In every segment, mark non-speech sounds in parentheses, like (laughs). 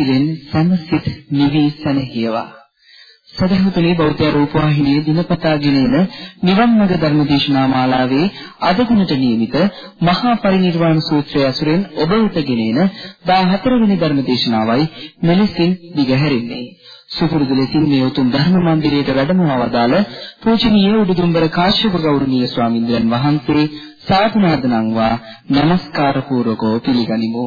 සිතිලෙන් සමසිත නිවි සැනහියවා සදහතුනි බෞද්ධ රූපවාහිනියේ දිනපතා ගෙනෙන නිවන් මඟ ධර්මදේශනා මාලාවේ අද දිනට නියමිත මහා පරිනිර්වාණ සූත්‍රය ඇසුරෙන් ඔබ වෙත ගෙනෙන 14 වෙනි ධර්මදේශනාවයි මෙලෙසින් දිගහැරෙන්නේ. සුපුරුදු ලෙසින් මේ උතුම් ධර්ම මන්දිරයට වැඩම වදාළ පූජනීය උඩුදුම්බර කාශ්‍යප ගෞරවනීය ස්වාමීන්ද්‍රයන් වහන්සේ සාතුනාදනම්වා নমස්කාර පූර්වකව පිළිගනිමු.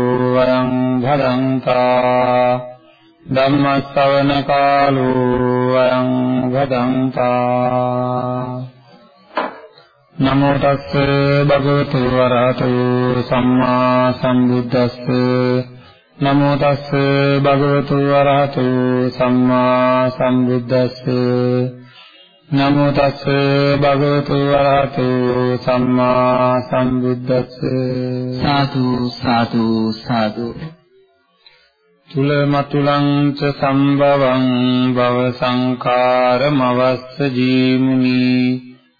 අයං භදංතා ධම්මස්සවන කාලෝ අයං භදංතා නමෝ තස්ස භගවතු වරහතෝ සම්මා සම්බුද්දස්ස නමෝ තස්ස භගවතු වරහතෝ සම්මා සම්බුද්දස්ස නමෝ තස්ස භගවතු වරහතෝ සම්මා සම්බුද්දස්ස. සාදු සාදු සාදු. තුලමතුලං ච සම්භවං භව සංඛාරමවස්ස ජීමුනි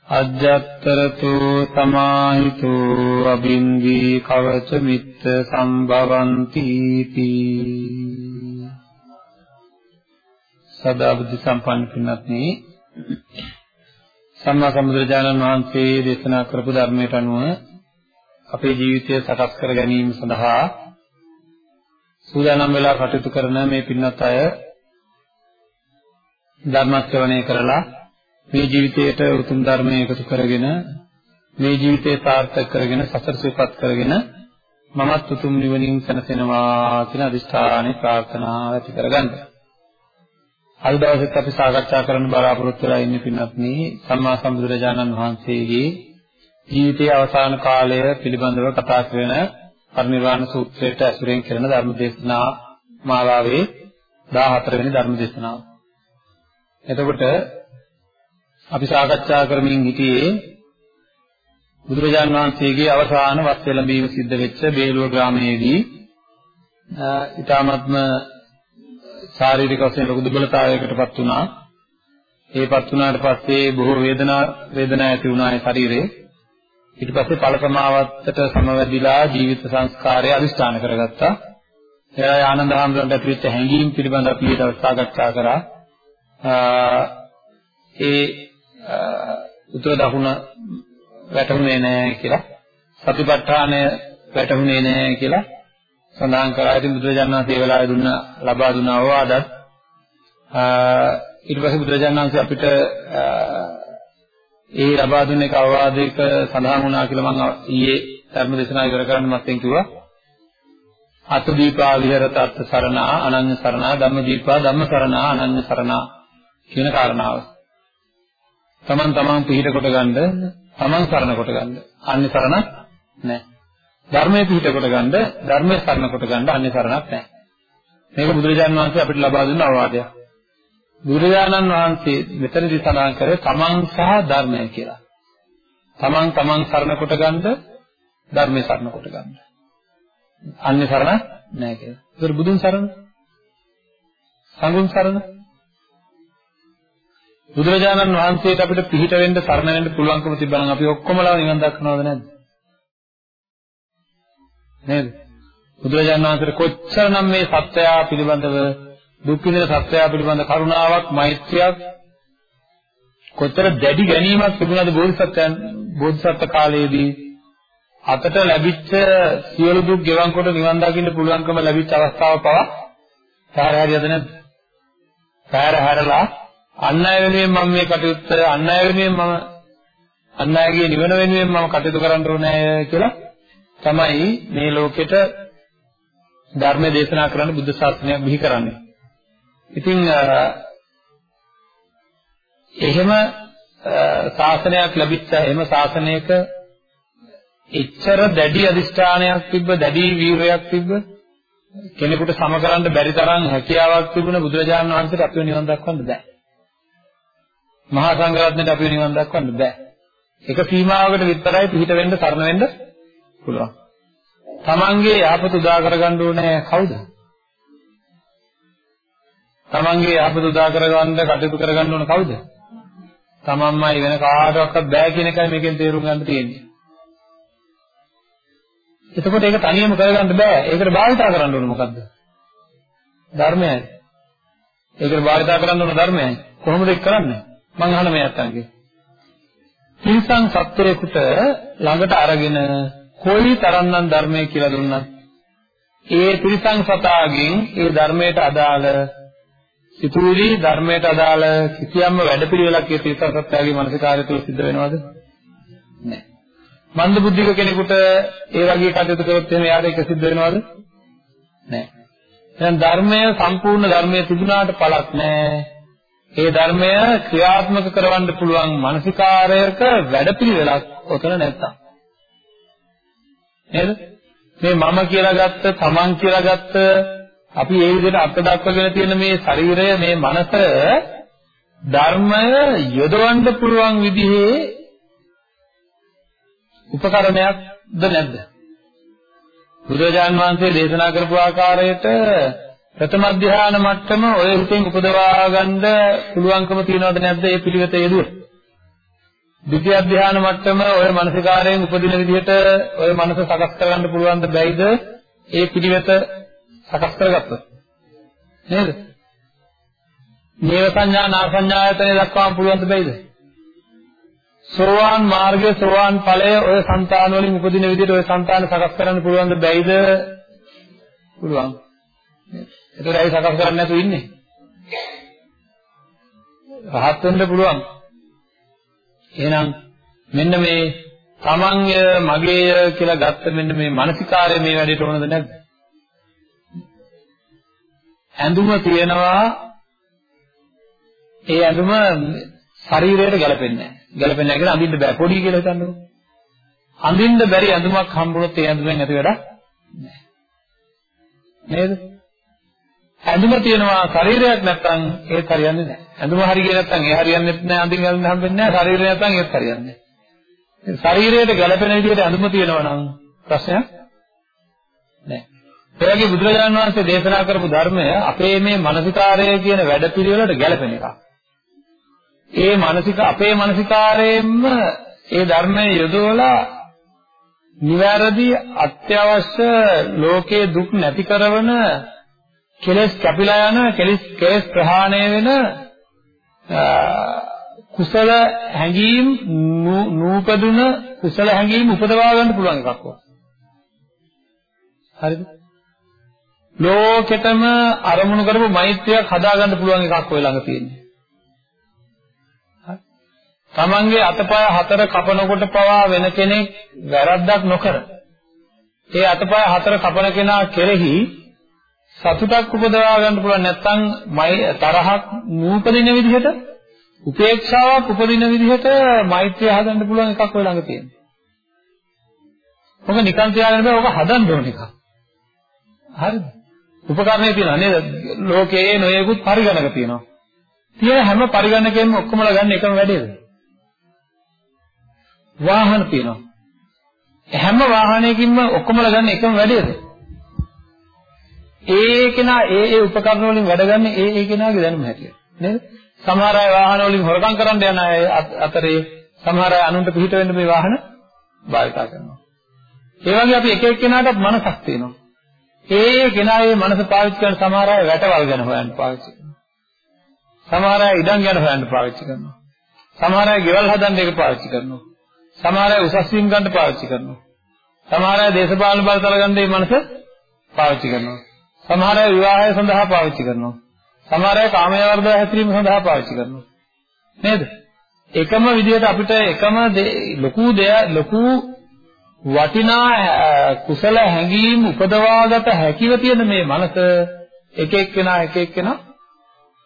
අජ්ජත්තරතෝ සමාහිතෝ අබින්දී කවච මිත්ත සම්භවಂತಿ තී. සදා බුද්ධ සම්පන්න පින්වත්නි සම්මා සම්බුදුරජාණන් වහන්සේ දේශනා කරපු ධර්මයට අනුව අපේ ජීවිතය සකස් කර ගැනීම සඳහා සූදානම් වෙලා කටයුතු කරන මේ පින්වත් අය ධර්ම ශ්‍රවණය කරලා මේ ජීවිතයට උතුම් ධර්මය එකතු කරගෙන මේ ජීවිතය සාර්ථක කරගෙන සසර සුවපත් කරගෙන මමත් උතුම් නිවනින් සැනසෙනවා කියන අදිෂ්ඨානෙ ප්‍රාර්ථනා ඇති කරගන්න. අද දවසෙත් අපි සාකච්ඡා කරන්න බලාපොරොත්තු වෙලා ඉන්නේ පින්වත්නි සම්මා සම්බුදුරජාණන් වහන්සේගේ ජීවිතයේ අවසාන කාලය පිළිබඳව කතා කරන පරිනිර්වාණ සූත්‍රයට ඇසුරෙන් කරන ධර්ම දේශනා මාලාවේ 14 වෙනි ධර්ම දේශනාව. එතකොට අපි සාකච්ඡා කරමින් හිටියේ බුදුරජාන් වහන්සේගේ අවසාන වස් එළඹීම සිද්ධ වෙච්ච බේලුව ග්‍රාමයේදී ඊ타මත්ම ශාරීරික වශයෙන් ලොකු දුබලතාවයකටපත් වුණා. ඒපත් වුණාට පස්සේ බොහෝ වේදනා වේදනා ඇති වුණා ඒ ශරීරේ. ඊට පස්සේ ඵල ප්‍රමාවත්තට සමවැදිලා ජීවිත සංස්කාරය අදිස්ථාන කරගත්තා. එයා ආනන්ද හැමදාම ඇතුළත් හැඟීම් පිළිබඳව අපි ඊට සාකච්ඡා කරා. ඒ උත්තර දකුණ වැටුනේ නැහැ කියලා. සතිපට්ඨානය වැටුනේ නැහැ කියලා සඳහන් කරා. ඉතින් බුදුරජාණන් වහන්සේ ඒ වෙලාවේ දුන්න ලබා දුන්න අවවාදත් ඊට පස්සේ බුදුරජාණන් වහන්සේ අපිට ඒ ලබා දුන්න එක අවවාදයක සඳහන් වුණා කියලා මම ඊයේ ධර්ම දේශනා ඉවර කරන්න මත්තෙන් කිව්වා. අත දීපා විහෙරත අත් සරණා අනන්‍ය සරණා ධම්ම දීපා ධම්ම සරණා අනන්‍ය සරණා කියන කාරණාව. තමන් තමන් පිළිහිට කොට ගන්න තමන් සරණ කොට ගන්න. අන්‍ය සරණ නැහැ. ධර්මයේ පිළිහිට කොට ගන්න ධර්මයේ සරණ කොට ගන්න අන්‍ය සරණක් නැහැ. මේක බුදුරජාණන් වහන්සේ අපිට ලබා දුන්න අවවාදයක්. බුදුරජාණන් වහන්සේ මෙතනදී සඳහන් කරේ තමන් සහ ධර්මය කියලා. තමන් තමන් සරණ කොට ගන්නද ධර්මයේ සරණ කොට ගන්නද? අන්‍ය සරණ නැහැ කියලා. ඒතර බුදුන් සරණ සංඝුන් සරණ බුදුරජාණන් වහන්සේට අපිට පිහිට වෙන්න සරණ වෙන්න පුළුවන්කම තිබ්බනම් අපි ඔක්කොමලා නිවන් දක්නවද නැද්ද? නේද? බුදුරජාණන් වහන්සේට කොච්චරනම් මේ සත්‍යය පිළිබඳව දුක් විඳින සත්‍යය පිළිබඳ කරුණාවක් මෛත්‍රියක් කොතර දැඩි ගැනීමක් තිබුණාද බෝධිසත්වයන් බෝධිසත්ව කාලයේදී අතට ලැබිච්ච සියලු දුක් ගෙවන් කොට නිවන් දකින්න පුළුවන්කම ලැබිච්ච අවස්ථාව පවා සාර හරියද නැද්ද? සාර හැරලා අන් අය වෙනුවෙන් මම මේ කටයුත්ත අන් අය වෙනුවෙන් මම අන් අයගේ නිවන වෙනුවෙන් මම කටයුතු කරන්න ඕනේ කියලා තමයි මේ ලෝකෙට ධර්ම දේශනා කරන්න බුද්ධ ශාසනය බිහි කරන්නේ. ඉතින් එහෙම ශාසනයක් ලැබිච්ච එහෙම ශාසනයක එච්චර දැඩි අදිෂ්ඨානයක් තිබ්බ දැඩි වීරයක් තිබ්බ කෙනෙකුට සම කරන්න බැරි තරම් හැකියාවක් තිබුණ බුදුරජාණන් වහන්සේට අපිව නිවන් දක්වන්න බෑ. මහා සංඝරත්නයට අපිව නිවන් දක්වන්න බෑ. එක සීමාවකට විතරයි පිහිට වෙන්න සරණ වෙන්න පුළුවන්. තමන්ගේ යහපත උදා කරගන්න ඕනේ කවුද? තමන්ගේ යහපත උදා කරගන්න කටයුතු කරගන්න ඕන කවුද? තමන්මයි වෙන කාටවත් බෑ කියන එකයි මේකෙන් තේරුම් ගන්න තියෙන්නේ. එතකොට ඒක තනියම කරගන්න බෑ. ඒකට භාවිතා කරන්න ඕන මොකද්ද? ධර්මයයි. ඒකට භාවිතා කරන්න ඕන ධර්මයයි. කොහොමද ඒක කරන්නේ? මං අහන මේ අත්තන්ගේ. තිරිසන් සත්වයකට ළඟට අරගෙන කොයි තරම්නම් ධර්මය කියලා දුන්නත් ඒ තිරිසන් සතාගෙන් ඒ ධර්මයට අදාළ සිතුවිලි ධර්මයට අදාළ කිසියම්ම වැඩපිළිවෙලක් ඒ තිරිසන් සත්වයාගේ මානසිකාරය තුළ සිද්ධ වෙනවද? නැහැ. මන්ද බුද්ධික කෙනෙකුට ඒ වගේ කටයුතු කරොත් එහෙම යාට ඒක සිද්ධ වෙනවද? නැහැ. එහෙනම් ධර්මය සම්පූර්ණ ධර්මයේ තිබුණාට පළක් නැහැ. ඒ ධර්මය ක්‍රියාත්මක කරවන්න පුළුවන් මානසිකාරයක වැඩපිළිවෙලක් ඔතන නැත්තම්. නේද? මේ මම කියලා ගත්ත, තමන් කියලා ගත්ත අපි ඒ විදිහට අර්ථ දක්වගෙන තියෙන මේ ශරීරය, මේ මනස ධර්මය යොදවන්න පුළුවන් විදිහේ උපකරණයක්ද නැද්ද? බුදුරජාන් වහන්සේ දේශනා කරපු ආකාරයට ප්‍රථම ධ්‍යාන මට්ටම ඔය හිතෙන් උපදවා ගන්න පුළුවන්කම තියනවද නැද්ද මේ පිළිවෙත යෙදුව? ද්විතිය ධානය මට්ටම ඔය මානසිකාරයෙන් උපදින විදිහට ඔය මනස සකස් කරගන්න පුළුවන් දෙයිද ඒ පිළිවෙත සකස් කරගත්තොත් නේද? නේව සංඥා නා සංඥායතනේ දක්වාම පුළුවන් දෙයිද? සෝවාන් මාර්ගයේ සෝවාන් ඵලය ඔය సంతාන වලින් උපදින විදිහට ඔය సంతාන සකස් කරන්න පුළුවන් දෙයිද? පුළුවන්. ඒතරයි සකස් කරන්නේ නැතුව ඉන්නේ. රහත් වෙන්න පුළුවන්. එහෙනම් මෙන්න මේ තමන්ය මගේය කියලා ගත්ත මෙන්න මේ මානසිකාරය මේ වැඩේට ඕනද නැද්ද? ඇඳුම තියෙනවා ඒ ඇඳුම ශරීරයට ගැලපෙන්නේ නැහැ. ගැලපෙන්නේ නැහැ කියලා අඳින්න බෑ. පොඩි කියලා හිතන්නකෝ. අඳින්න බැරි ඇඳුමක් හම්බුනොත් ඒ ඇඳුමෙන් ඇති වැඩක් නැහැ. නේද? ඇඳුම තියෙනවා ශරීරයක් නැත්නම් ඒත් හරියන්නේ නැහැ. ඇඳුම හරිය නැත්නම් ඒ හරියන්නේ නැහැ. අඳින්න ගන්න හම්බෙන්නේ නැහැ. ශරීරය නැත්නම් ඒත් හරියන්නේ නැහැ. ශරීරයට ගැළපෙන විදිහට ඇඳුම තියෙනවා නම් ප්‍රශ්නයක් නැහැ. ඒ වගේ බුදුරජාණන් වහන්සේ දේශනා කරපු ධර්මය අපේ මේ මානසිකාරය කියන වැඩපිළිවෙලට ගැළපෙන එකක්. ඒ මානසික අපේ මානසිකාරයෙන්ම ඒ ධර්මය යොදවලා නිවැරදි අත්‍යවශ්‍ය ලෝකයේ දුක් නැති කරන කෙලෙස් කැපිලා යන කෙලෙස් කෙලෙස් ප්‍රහාණය වෙන කුසල හැඟීම් නූපදුන කුසල හැඟීම් උපදවා ගන්න පුළුවන් එකක් වගේ. හරිද? ලෝකෙටම අරමුණු කරපු මෛත්‍රියක් හදා ගන්න පුළුවන් එකක් ඔය ළඟ තියෙන්නේ. තමන්ගේ අතපය හතර කපනකොට පවා වෙන කෙනෙක් වැරද්දක් නොකර ඒ අතපය හතර කපන කෙනා කෙරෙහි සතුටක් උපදවා ගන්න පුළුවන් නැත්නම් තරහක් නූපදින විදිහට උපේක්ෂාවක් උපදින විදිහට මෛත්‍රිය හදන්න පුළුවන් එකක් ඔය ළඟ තියෙනවා. ඔක නිකන් තියාගෙන බෑ ඔක හදන්න ඕන එකක්. හරිද? උපකරණේ තියෙනවා නේද? ලෝකයේ නොයෙකුත් පරිගණක තියෙනවා. තියෙන හැම පරිගණකයෙන්ම ඔක්කොමලා ගන්න එකම වැඩේද? වාහන තියෙනවා. හැම වාහනයකින්ම ඔක්කොමලා ගන්න එකම වැඩේද? ඒ කෙනා ඒ ඒ උපකරණ වලින් වැඩ ගන්න ඒ ඒ කෙනාගේ දැනුම හැටියට නේද? සමහර අය වාහන වලින් හොරකම් කරන්න යන අය අතරේ සමහර අය අනුන්ට පිට වෙන්න මේ වාහන භාවිත කරනවා. ඒ වගේ අපි එක එක්කෙනාටත් මනසක් තියෙනවා. ඒ ඒ කෙනාගේ මනස පාවිච්චි කරන සමහර අය වැටවල් ගැන හොයන්න පාවිච්චි කරනවා. සමහර අය ඉඩම් ගැන හොයන්න පාවිච්චි කරනවා. සමහර අය ගෙවල් හදන්න ඒක පාවිච්චි කරනවා. සමහර අය උසස් වීම ගන්න පාවිච්චි කරනවා. සමහර අය දේශපාලන බලතල ගන්න මේ මනස පාවිච්චි කරනවා. සමහර අය විවාහය සඳහා පාවිච්චි කරනවා. සමහර අය කාමයේ වර්ධව හැසිරීම සඳහා පාවිච්චි කරනවා. නේද? එකම විදිහට අපිට එකම ලොකු දෙය ලොකු වටිනා කුසල හැඟීම් උපදවාගත හැකිව තියෙන මේ මනස එක එක්කෙනා එක එක්කෙනා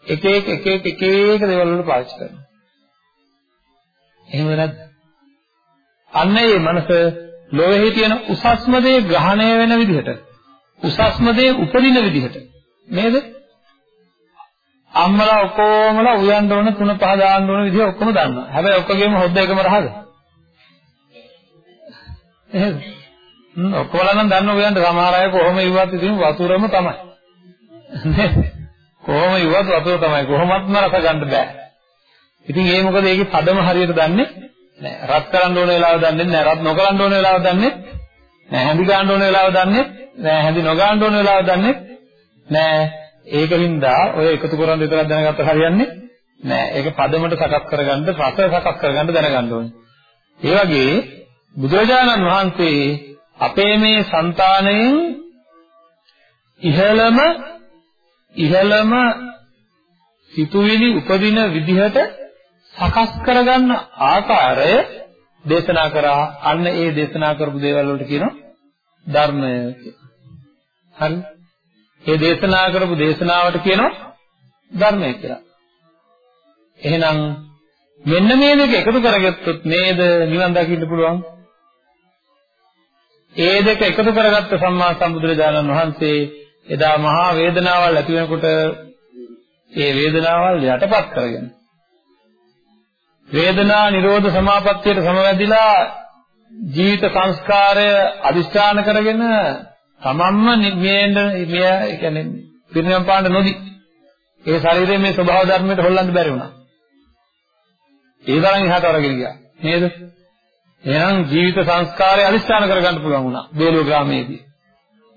එක එක එක එක එක එක දේවල් වලට පාවිච්චි කරනවා. එහෙමද නැද්ද? අන්න ඒ මනස ලෝකෙහි තියෙන උසස්ම දේ ග්‍රහණය වෙන විදිහට උසස්ම දේ උපදින විදිහට නේද? අම්මලා ඔක්කොමලා උයන්න ඕන තුන පහ දාන්න ඕන විදිහ ඔක්කොම දන්නවා. හැබැයි ඔක්කොගේම හොද්ද එකම රහද? එහෙද? හ්ම් ඔක්කොමලා නම් දන්න උයන්න සමහර අය කොහොම ඉවත් ඉතින් වතුරම තමයි. කොහොම ඉවත් වතුර තමයි. කොහොමත්ම රස ගන්න බෑ. ඉතින් ඒ මොකද ඒකේ පදම හරියට දන්නේ නෑ. රත් කරන්න ඕන වෙලාව දන්නේ නෑ. රත් නොකරන්න ඕන වෙලාව දන්නේ නෑ. හැඳි ගන්න ඕන වෙලාව දන්නේ නෑ. හැඳි නොගන්න ඕන වෙලාව දන්නේ නෑ. ඒකින්ද ඔය එකතු කරන් විතරක් දැනගත්තට හරියන්නේ නෑ. ඒක පදමට සකස් කරගන්න, රස සකස් කරගන්න දැනගන්න ඕනේ. ඒ වගේ බුදුරජාණන් වහන්සේ අපේ මේ సంతාණයෙන් ඉහළම ඉහළම සිතුවිලි උපදින විදිහට සකස් කරගන්න ආකාරය දේශනා කරා අන්න ඒ දේශනා කරපු දේවල් වලට කියනවා ධර්මය කියලා. හරි? ඒ දේශනා කරපු දේශනාවට කියනවා ධර්මය කියලා. එහෙනම් මෙන්න මේ දෙක එකතු කරගත්තොත් නේද නිවන් දකින්න පුළුවන්? ඒ දෙක එකතු කරගත්ත සම්මා සම්බුදුරජාණන් වහන්සේ එදා මහා වේදනාවල් ඇති වෙනකොට ඒ වේදනාවල් යටපත් කරගෙන වේදනා නිරෝධ සමාපත්තියට සමවැදිලා ජීවිත සංස්කාරය අදිස්ථාන කරගෙන තමන්ම නිමේන්න මෙය කියන්නේ පිරිනම් පාන්න නොදී ඒ ශරීරයේ මේ ස්වභාව ධර්මයට හොල්ලන්න බැරි වුණා. ඒ තරම් එහාට අරගෙන ගියා. නේද? එහෙනම් ජීවිත සංස්කාරය අදිස්ථාන කරගන්න පුළුවන් වුණා. බේලුව ග්‍රාමයේදී.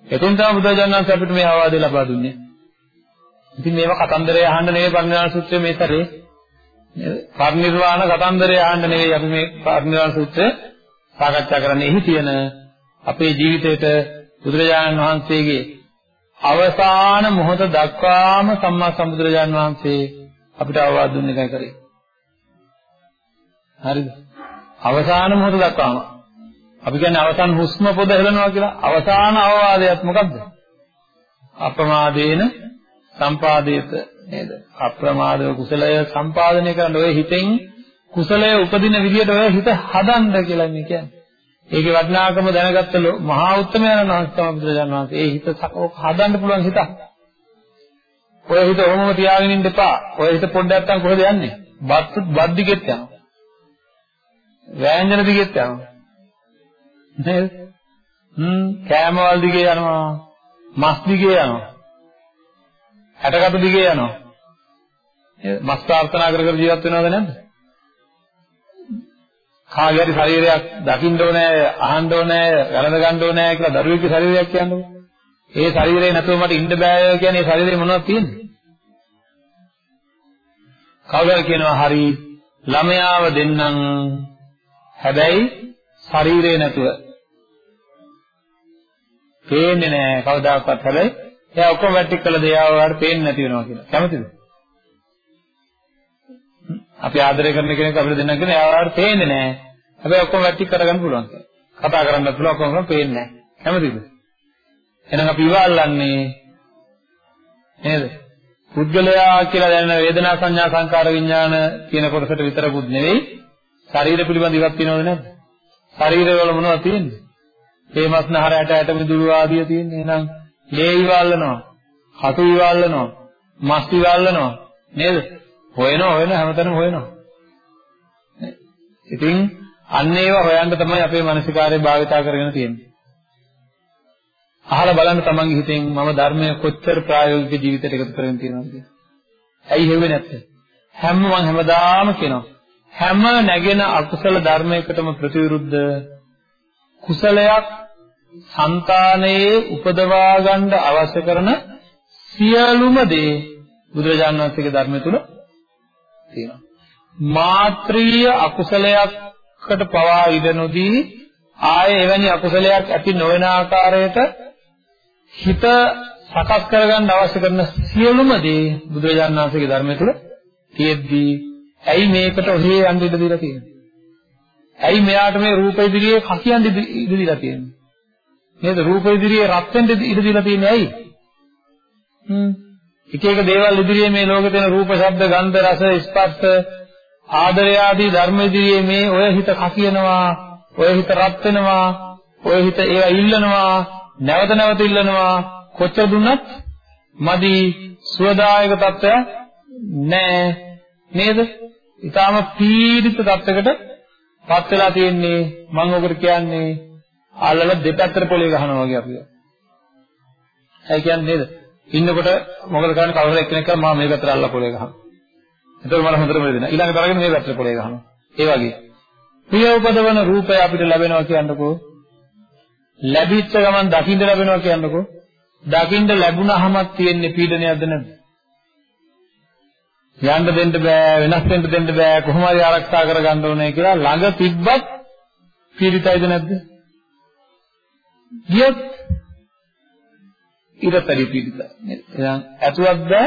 එතෙන් තමයි බුදුරජාණන් වහන්සේ අපිට මේ ආවාදය ලබා දුන්නේ. ඉතින් මේවා කතන්දරය අහන්න නෙවෙයි පරිණාම සූත්‍රයේ මේ සැරේ පරිනිර්වාණ කතන්දරය අහන්න නෙවෙයි අපි මේ පරිනිර්වාණ සූත්‍රය සාකච්ඡා කරන්නේ. එහි තියෙන අපේ ජීවිතේට බුදුරජාණන් වහන්සේගේ අවසාන මොහොත දක්වාම සම්මා සම්බුදුරජාණන් වහන්සේ අපිට අවවාද දුන්න එකයි කරේ. හරිද? අවසාන මොහොත දක්වාම අපි කියන්නේ අවසාන හුස්ම පොද හෙලනවා කියලා. අවසාන අවවාදයක් මොකද්ද? අප්‍රමාදේන සම්පාදේත නේද? අප්‍රමාදව කුසලය සම්පාදනය කරන්න ඔය හිතෙන් කුසලය උපදින විදියට ඔය හිත හදන්න කියලා මේ කියන්නේ. ඒකේ වටිනාකම දැනගත්ත මහා උත්තරමයන් වහන්සේ තමයි බුදුරජාණන් වහන්සේ. ඒ හිත හදන්න පුළුවන් හිතක්. ඔය හිත ඔහොමම තියාගෙන ඉන්න එපා. ඔය හිත පොඩ්ඩක් නැත්තම් කොහෙද යන්නේ? බත් බත් දිගෙත් යනවා. වෑංජන දිගෙත් යනවා. නේද? හ්ම් කෑමවල දිගේ යනවා. මස් දිගේ යනවා. හැටකට දිගේ යනවා. මස් ප්‍රාර්ථනා කර කර ජීවත් වෙනවද නැද්ද? කාගේ හරි ශරීරයක් දකින්න ඕනේ, අහන්න ඕනේ, ගලඳ ගන්න ඕනේ කියලා දරුවෙකුගේ ශරීරයක් කියන්නේ. ඒ ශරීරේ නැතුව මට ඉන්න බෑ කියන්නේ ඒ ශරීරේ මොනවද තියෙන්නේ? කවුරුහරි කියනවා හරි ළමයාව දෙන්නම් හැබැයි ශරීරේ නැතුව පේන්නේ නැහැ කවදාකවත් හැබැයි එයා ඔක්කොම වැටික් කළ දේවල් පේන්නේ නැති වෙනවා කියලා. කැමතිද? අපි ආදරය කරන කෙනෙක් අපිට දෙන්න කියන එයාට පේන්නේ නැහැ. හැබැයි ඔක්කොම වැටික් කරගන්න පුළුවන් කියලා. කතා කරන්නත් පුළුවන් ඔක්කොම පේන්නේ නැහැ. කැමතිද? එහෙනම් අපි ඉවල්ලන්නේ නේද? පුද්ගලයා කියලා දැනෙන වේදනා සංඥා සංකාර විඥාන කියන කොටසට විතරකුත් නෙවෙයි ශරීර පිළිබඳ ඉවත් වෙනවද නැද්ද? ශරීරවල මොනවද තියෙන්නේ? හේමස්නහර ඇට ඇට මිදුළු ආදිය තියෙන්නේ. එහෙනම් ලේ ඉවල්ලනවා, කටු ඉවල්ලනවා, මස් ඉවල්ලනවා නේද? හොයනවා හොයන හැමතැනම හොයනවා. ඉතින් අන්න ඒවා හොයන්න තමයි අපේ මානසිකාරය භාවිතා කරගෙන තියෙන්නේ. අහලා බලන්න තමන්ගේ හිතෙන් මම ධර්මය කොච්චර ප්‍රායෝගික ජීවිතයකට එකතු කරගෙන තියෙනවද කියලා. ඇයි හෙව්වේ නැත්තේ? හැම මම හැමදාම කියනවා. හැම නැගෙන අකුසල ධර්මයකටම ප්‍රතිවිරුද්ධ කුසලයක් సంతානයේ උපදවා ගන්න අවශ්‍ය කරන සියලුම දේ බුදුරජාණන් වහන්සේගේ ධර්මය තුල තියෙනවා. මාත්‍රීය අකුසලයක්කට පවා ඉඩ නොදී ආයේ එවැනි අකුසලයක් ඇති නොවන ආකාරයට හිත සකස් කරගන්න අවශ්‍ය කරන සියලුම දේ බුදුරජාණන් වහන්සේගේ ධර්මය තුල තියෙද්දී ඇයි මේකට ඔහේ යන්න ඉඩ දීලා තියෙන්නේ? ඇයි මෙයාට මේ රූප ඉදිරියේ කකියන් ඉඩ දීලා තියෙන්නේ? නේද? රූප ඉදිරියේ රත් වෙන්න ඉඩ දීලා තියෙන්නේ ඇයි? හ්ම්. එක එක දේවල් ඉදිරියේ මේ ලෝකේ තියෙන රූප, ශබ්ද, ගන්ධ, රස, ස්පර්ශ, ආදරය ආදී ධර්ම ඉදිරියේ මේ ඔය හිත කකියනවා, ඔය හිත රත් වෙනවා, ඔය හිත ඒවා ඉල්ලනවා, නැවත නැවත ඉල්ලනවා, කොච්චර දුන්නත් මදි සුවදායක තත්ත්වයක් නෑ නේද? ඊටාම පීඩිත තත්ත්වයකට පත් වෙලා තියෙන්නේ මම ඔකට කියන්නේ අල්ලල දෙපැත්තට පොලේ ගහනවා වගේ අපිව. ඒ කියන්නේ නේද? ඉන්නකොට මොකද කරන්නේ කවුරු එක්කෙනෙක් කරා මම මේ පැත්තට අල්ලලා පොලේ ගහනවා. එතකොට මට හොඳටම දෙනවා. ඊළඟට අරගෙන මේ පැත්තට පොලේ ගහනවා. ඒ වගේ. ප්‍රිය උපදවන රූපය අපිට ලැබෙනවා කියන්නකෝ. ලැබිච්ච ගමන් දකින්න ලැබෙනවා කියන්නකෝ. දකින්න ලැබුණාමත් තියෙන්නේ පීඩනයක්ද නැද්ද? යන්න දෙන්න බෑ වෙනස් වෙන්න දෙන්න බෑ කොහොම හරි ආරක්ෂා කරගන්න ඕනේ කියලා ළඟ තිබ්බත් පීඩිතයිද නැද්ද? ගියොත් ඊටතරි පීඩිතයි. එහෙනම් ඇතුවක් බෑ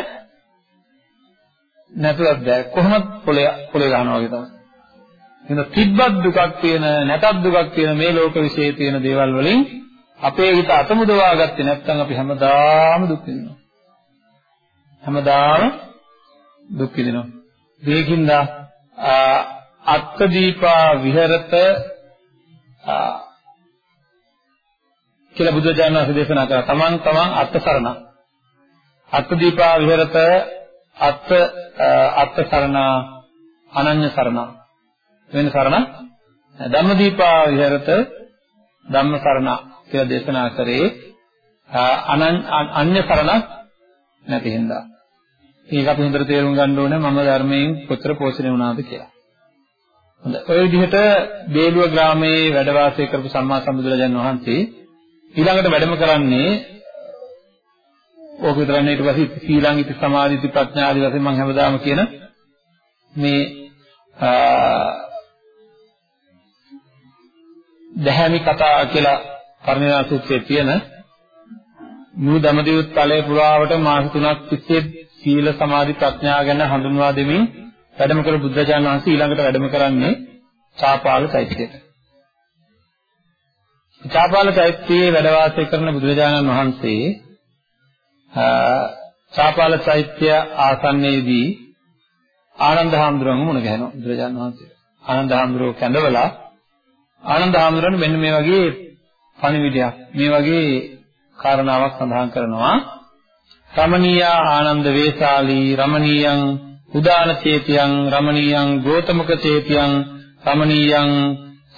නැතුවක් බෑ කොහොමද පොලේ පොලේ ගන්නවා වගේ තමයි. එහෙනම් තිබ්බත් දුකක් තියෙන නැතත් දුකක් තියෙන මේ ලෝක විශ්ේ තියෙන දේවල් වලින් අපේ හිත අතමුදවා ගත්තේ නැත්නම් අපි හැමදාම දුක් විඳිනවා. හැමදාම දුක් විඳිනවා. ඒකින්ද අත්දීපා විහෙරත කියලා බුදුරජාණන් වහන්සේ දේශනා කරා. තමන් තමන් අත්සරණ. අත්දීපා විහෙරත අත් අත්සරණ අනන්‍ය සරණ. වෙන සරණ ධම්මදීපා විහෙරත ධම්ම සරණ කියලා දේශනා කරේ අනන්‍ය සරණක් නැති හින්දා. ඒක අපි හොඳට තේරුම් ගන්න ඕනේ මම ධර්මයෙන් කොතර පෝෂණය වුණාද කියලා. හොඳයි. ඔය විදිහට බේලුව ග්‍රාමයේ වැඩ වාසය කරපු සම්මා සම්බුදුරජාණන් වහන්සේ ඊළඟට වැඩම කරන්නේ ඕක විතරනේ ඊට පස්සේ සීලංගිත සමාධිති ප්‍රඥා ආදී වශයෙන් මම හැමදාම කියන මේ දැහැමි කතා කියලා පරිණාම සූත්‍රයේ තියෙන නූ දමදිවුත් තලයේ පුරාවට මාස 3ක් තිස්සේ සීල සමාධි ප්‍රඥා ගැන හඳුන්වා දෙමින් වැඩම කළ බුද්ධජානක වහන්සේ ඊළඟට වැඩම කරන්නේ චාපාල චෛත්‍යයට. චාපාල චෛත්‍යයේ වැඩ වාසය කරන බුදුරජාණන් වහන්සේ චාපාල චෛත්‍ය ආසන්නයේදී ආනන්ද හාමුදුරුවන්ව මුණ ගැහෙනවා බුදුරජාණන් වහන්සේ. ආනන්ද හාමුදුරුවෝ කැඳවලා ආනන්ද හාමුදුරන් මෙන්න මේ වගේ පණිවිඩයක් මේ වගේ කාරණාවක් සඳහන් කරනවා රමණීය ආනන්ද වේසාලී රමණීයං උදාන චේතියං රමණීයං ගෝතමක චේතියං රමණීයං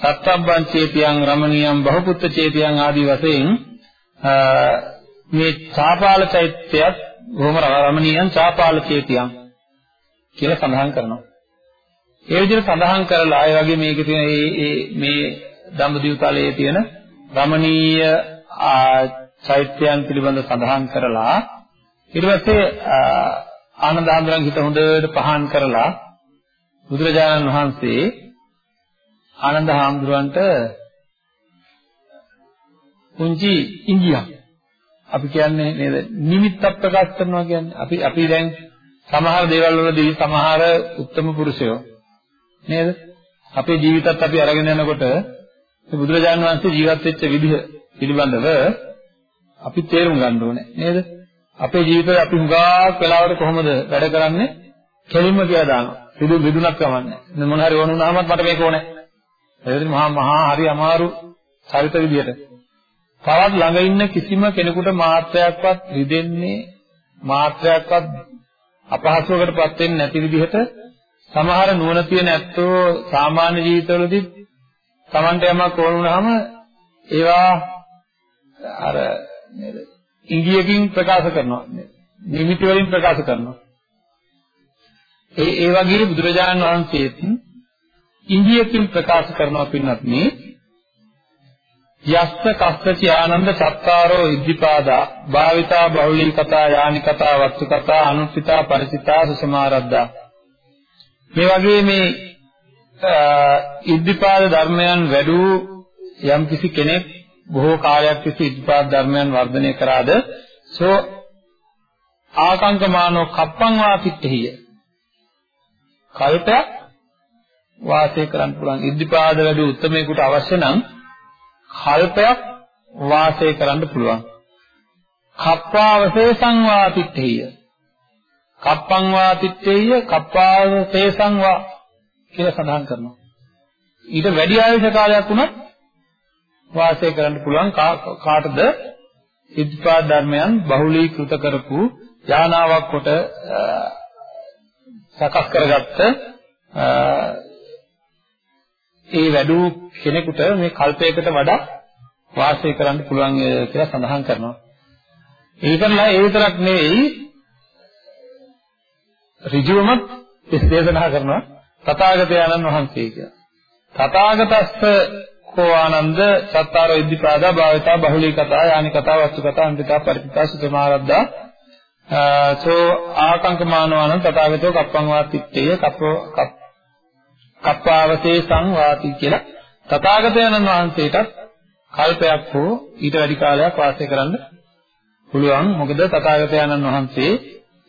සත්තබ්බං චේතියං රමණීයං බහුපුත්ත චේතියං ආදී වශයෙන් මේ චාපාල චෛත්‍යයත් බොහොම රමණීයං චාපාල චේතියං කියලා සඳහන් කරනවා. ඒ විදිහට සඳහන් කරලා ඒ වගේ මේකේ තියෙන මේ මේ දඹදිව තලයේ තියෙන රමණීය චෛත්‍යයන් පිළිබඳ සඳහන් කරලා ඊට පස්සේ ආනන්ද ආන්දරන් හිත හොඳට පහන් කරලා බුදුරජාණන් වහන්සේ ආනන්ද හාමුදුරන්ට පුංචි ඉංගියක් අපි කියන්නේ නේද නිමිත්තක් ප්‍රකාශ කරනවා කියන්නේ අපි අපි දැන් සමහර දේවල් වලදී සමහර උත්තම පුරුෂයෝ නේද අපේ ජීවිතත් අපි අරගෙන යනකොට බුදුරජාණන් වහන්සේ ජීවත් වෙච්ච විදිහ පිළිබඳව අපි තේරුම් ගන්න ඕනේ නේද අපේ ජීවිතේ අපි හුඟක් වෙලාවට කොහොමද වැඩ කරන්නේ? කෙලින්ම කියලා දානවා. සිදු විදුණක් කමන්නේ. මොන හරි වුණ වුණාමත් මට මේක ඕනේ. ඒකෙදි මහා මහා හරි අමාරු චරිත විදියට. තවත් ළඟ ඉන්න කිසිම කෙනෙකුට මාත්‍රයක්වත් රිදෙන්නේ මාත්‍රයක්වත් අපහසුවකටපත් වෙන්නේ නැති විදිහට සමහර නුවණ තියෙන ඇත්තෝ සාමාන්‍ය ජීවිතවලදී Tamante යමක් ඕන වුණාම ඒවා අර නේද ඉංගියකින් ප්‍රකාශ කරනවා. නිමිති වලින් ප්‍රකාශ කරනවා. ඒ ඒ වගේ බුදුරජාණන් වහන්සේත් ඉංගියකින් ප්‍රකාශ කරනවා පින්නත් මේ යස්ස කස්සචි ආනන්ද සත්තාරෝ ඉද්ධිපාදා භාවිතා බහුලී කතා යානි කතා වස්තු කතා අනුත්ථිතා පරිචිතා සුසමාරද්දා මේ වගේ මේ ඉද්ධිපාද ධර්මයන් වැඩූ යම් කිසි කෙනෙක් බොහෝ කාලයක් තිස්සේ ඉද්ධිපාද ධර්මයන් වර්ධනය කරාද සෝ ආකංකමානෝ කප්පං වාසිට්ඨිය කල්පයක් වාසය කරන්න පුළුවන්. ඉද්ධිපාද වැඩි උත්මේකට අවශ්‍ය නම් කල්පයක් වාසය කරන්න පුළුවන්. කප්පාවශේෂං වාතිට්ඨිය කප්පං වාතිට්ඨිය කප්පාවශේෂං වා කියලා සඳහන් කරනවා. ඊට වැඩි ආයුෂ කාලයක් වුණත් වාසය කරන්න පුළුවන් කාටද? ඉද්ධිපාද ධර්මයන් බහුලීකృత කරපු යානාවක් කොට සකස් කරගත්ත ඒ වැඩූ කෙනෙකුට මේ කල්පයකට වඩා වාසය කරන්න පුළුවන් කියලා සඳහන් කරනවා. ඒකනලා ඒ විතරක් නෙවෙයි ඍජුවම දේශනා කරනවා තථාගතයන්න් වහන්සේ කියලා. තථාගතස්ස කෝ ආනන්ද සත්තාරෝ ඉද්ධිපාදා භාවිතා බහුලී කතා යානි කතා වස්තු කතා අන්තිකා පරිපිතා සුතමාරද්දා සෝ ආකංකමානවන තථාගතෝ කප්පං වාතිත්තේය කප්පෝ කප්පාවසේ සංවාති කියලා තථාගතයන්න් වහන්සේටත් කල්පයක් හෝ ඊට වැඩි කාලයක් වාසය කරන්න පුළුවන් මොකද තථාගතයන්න් වහන්සේ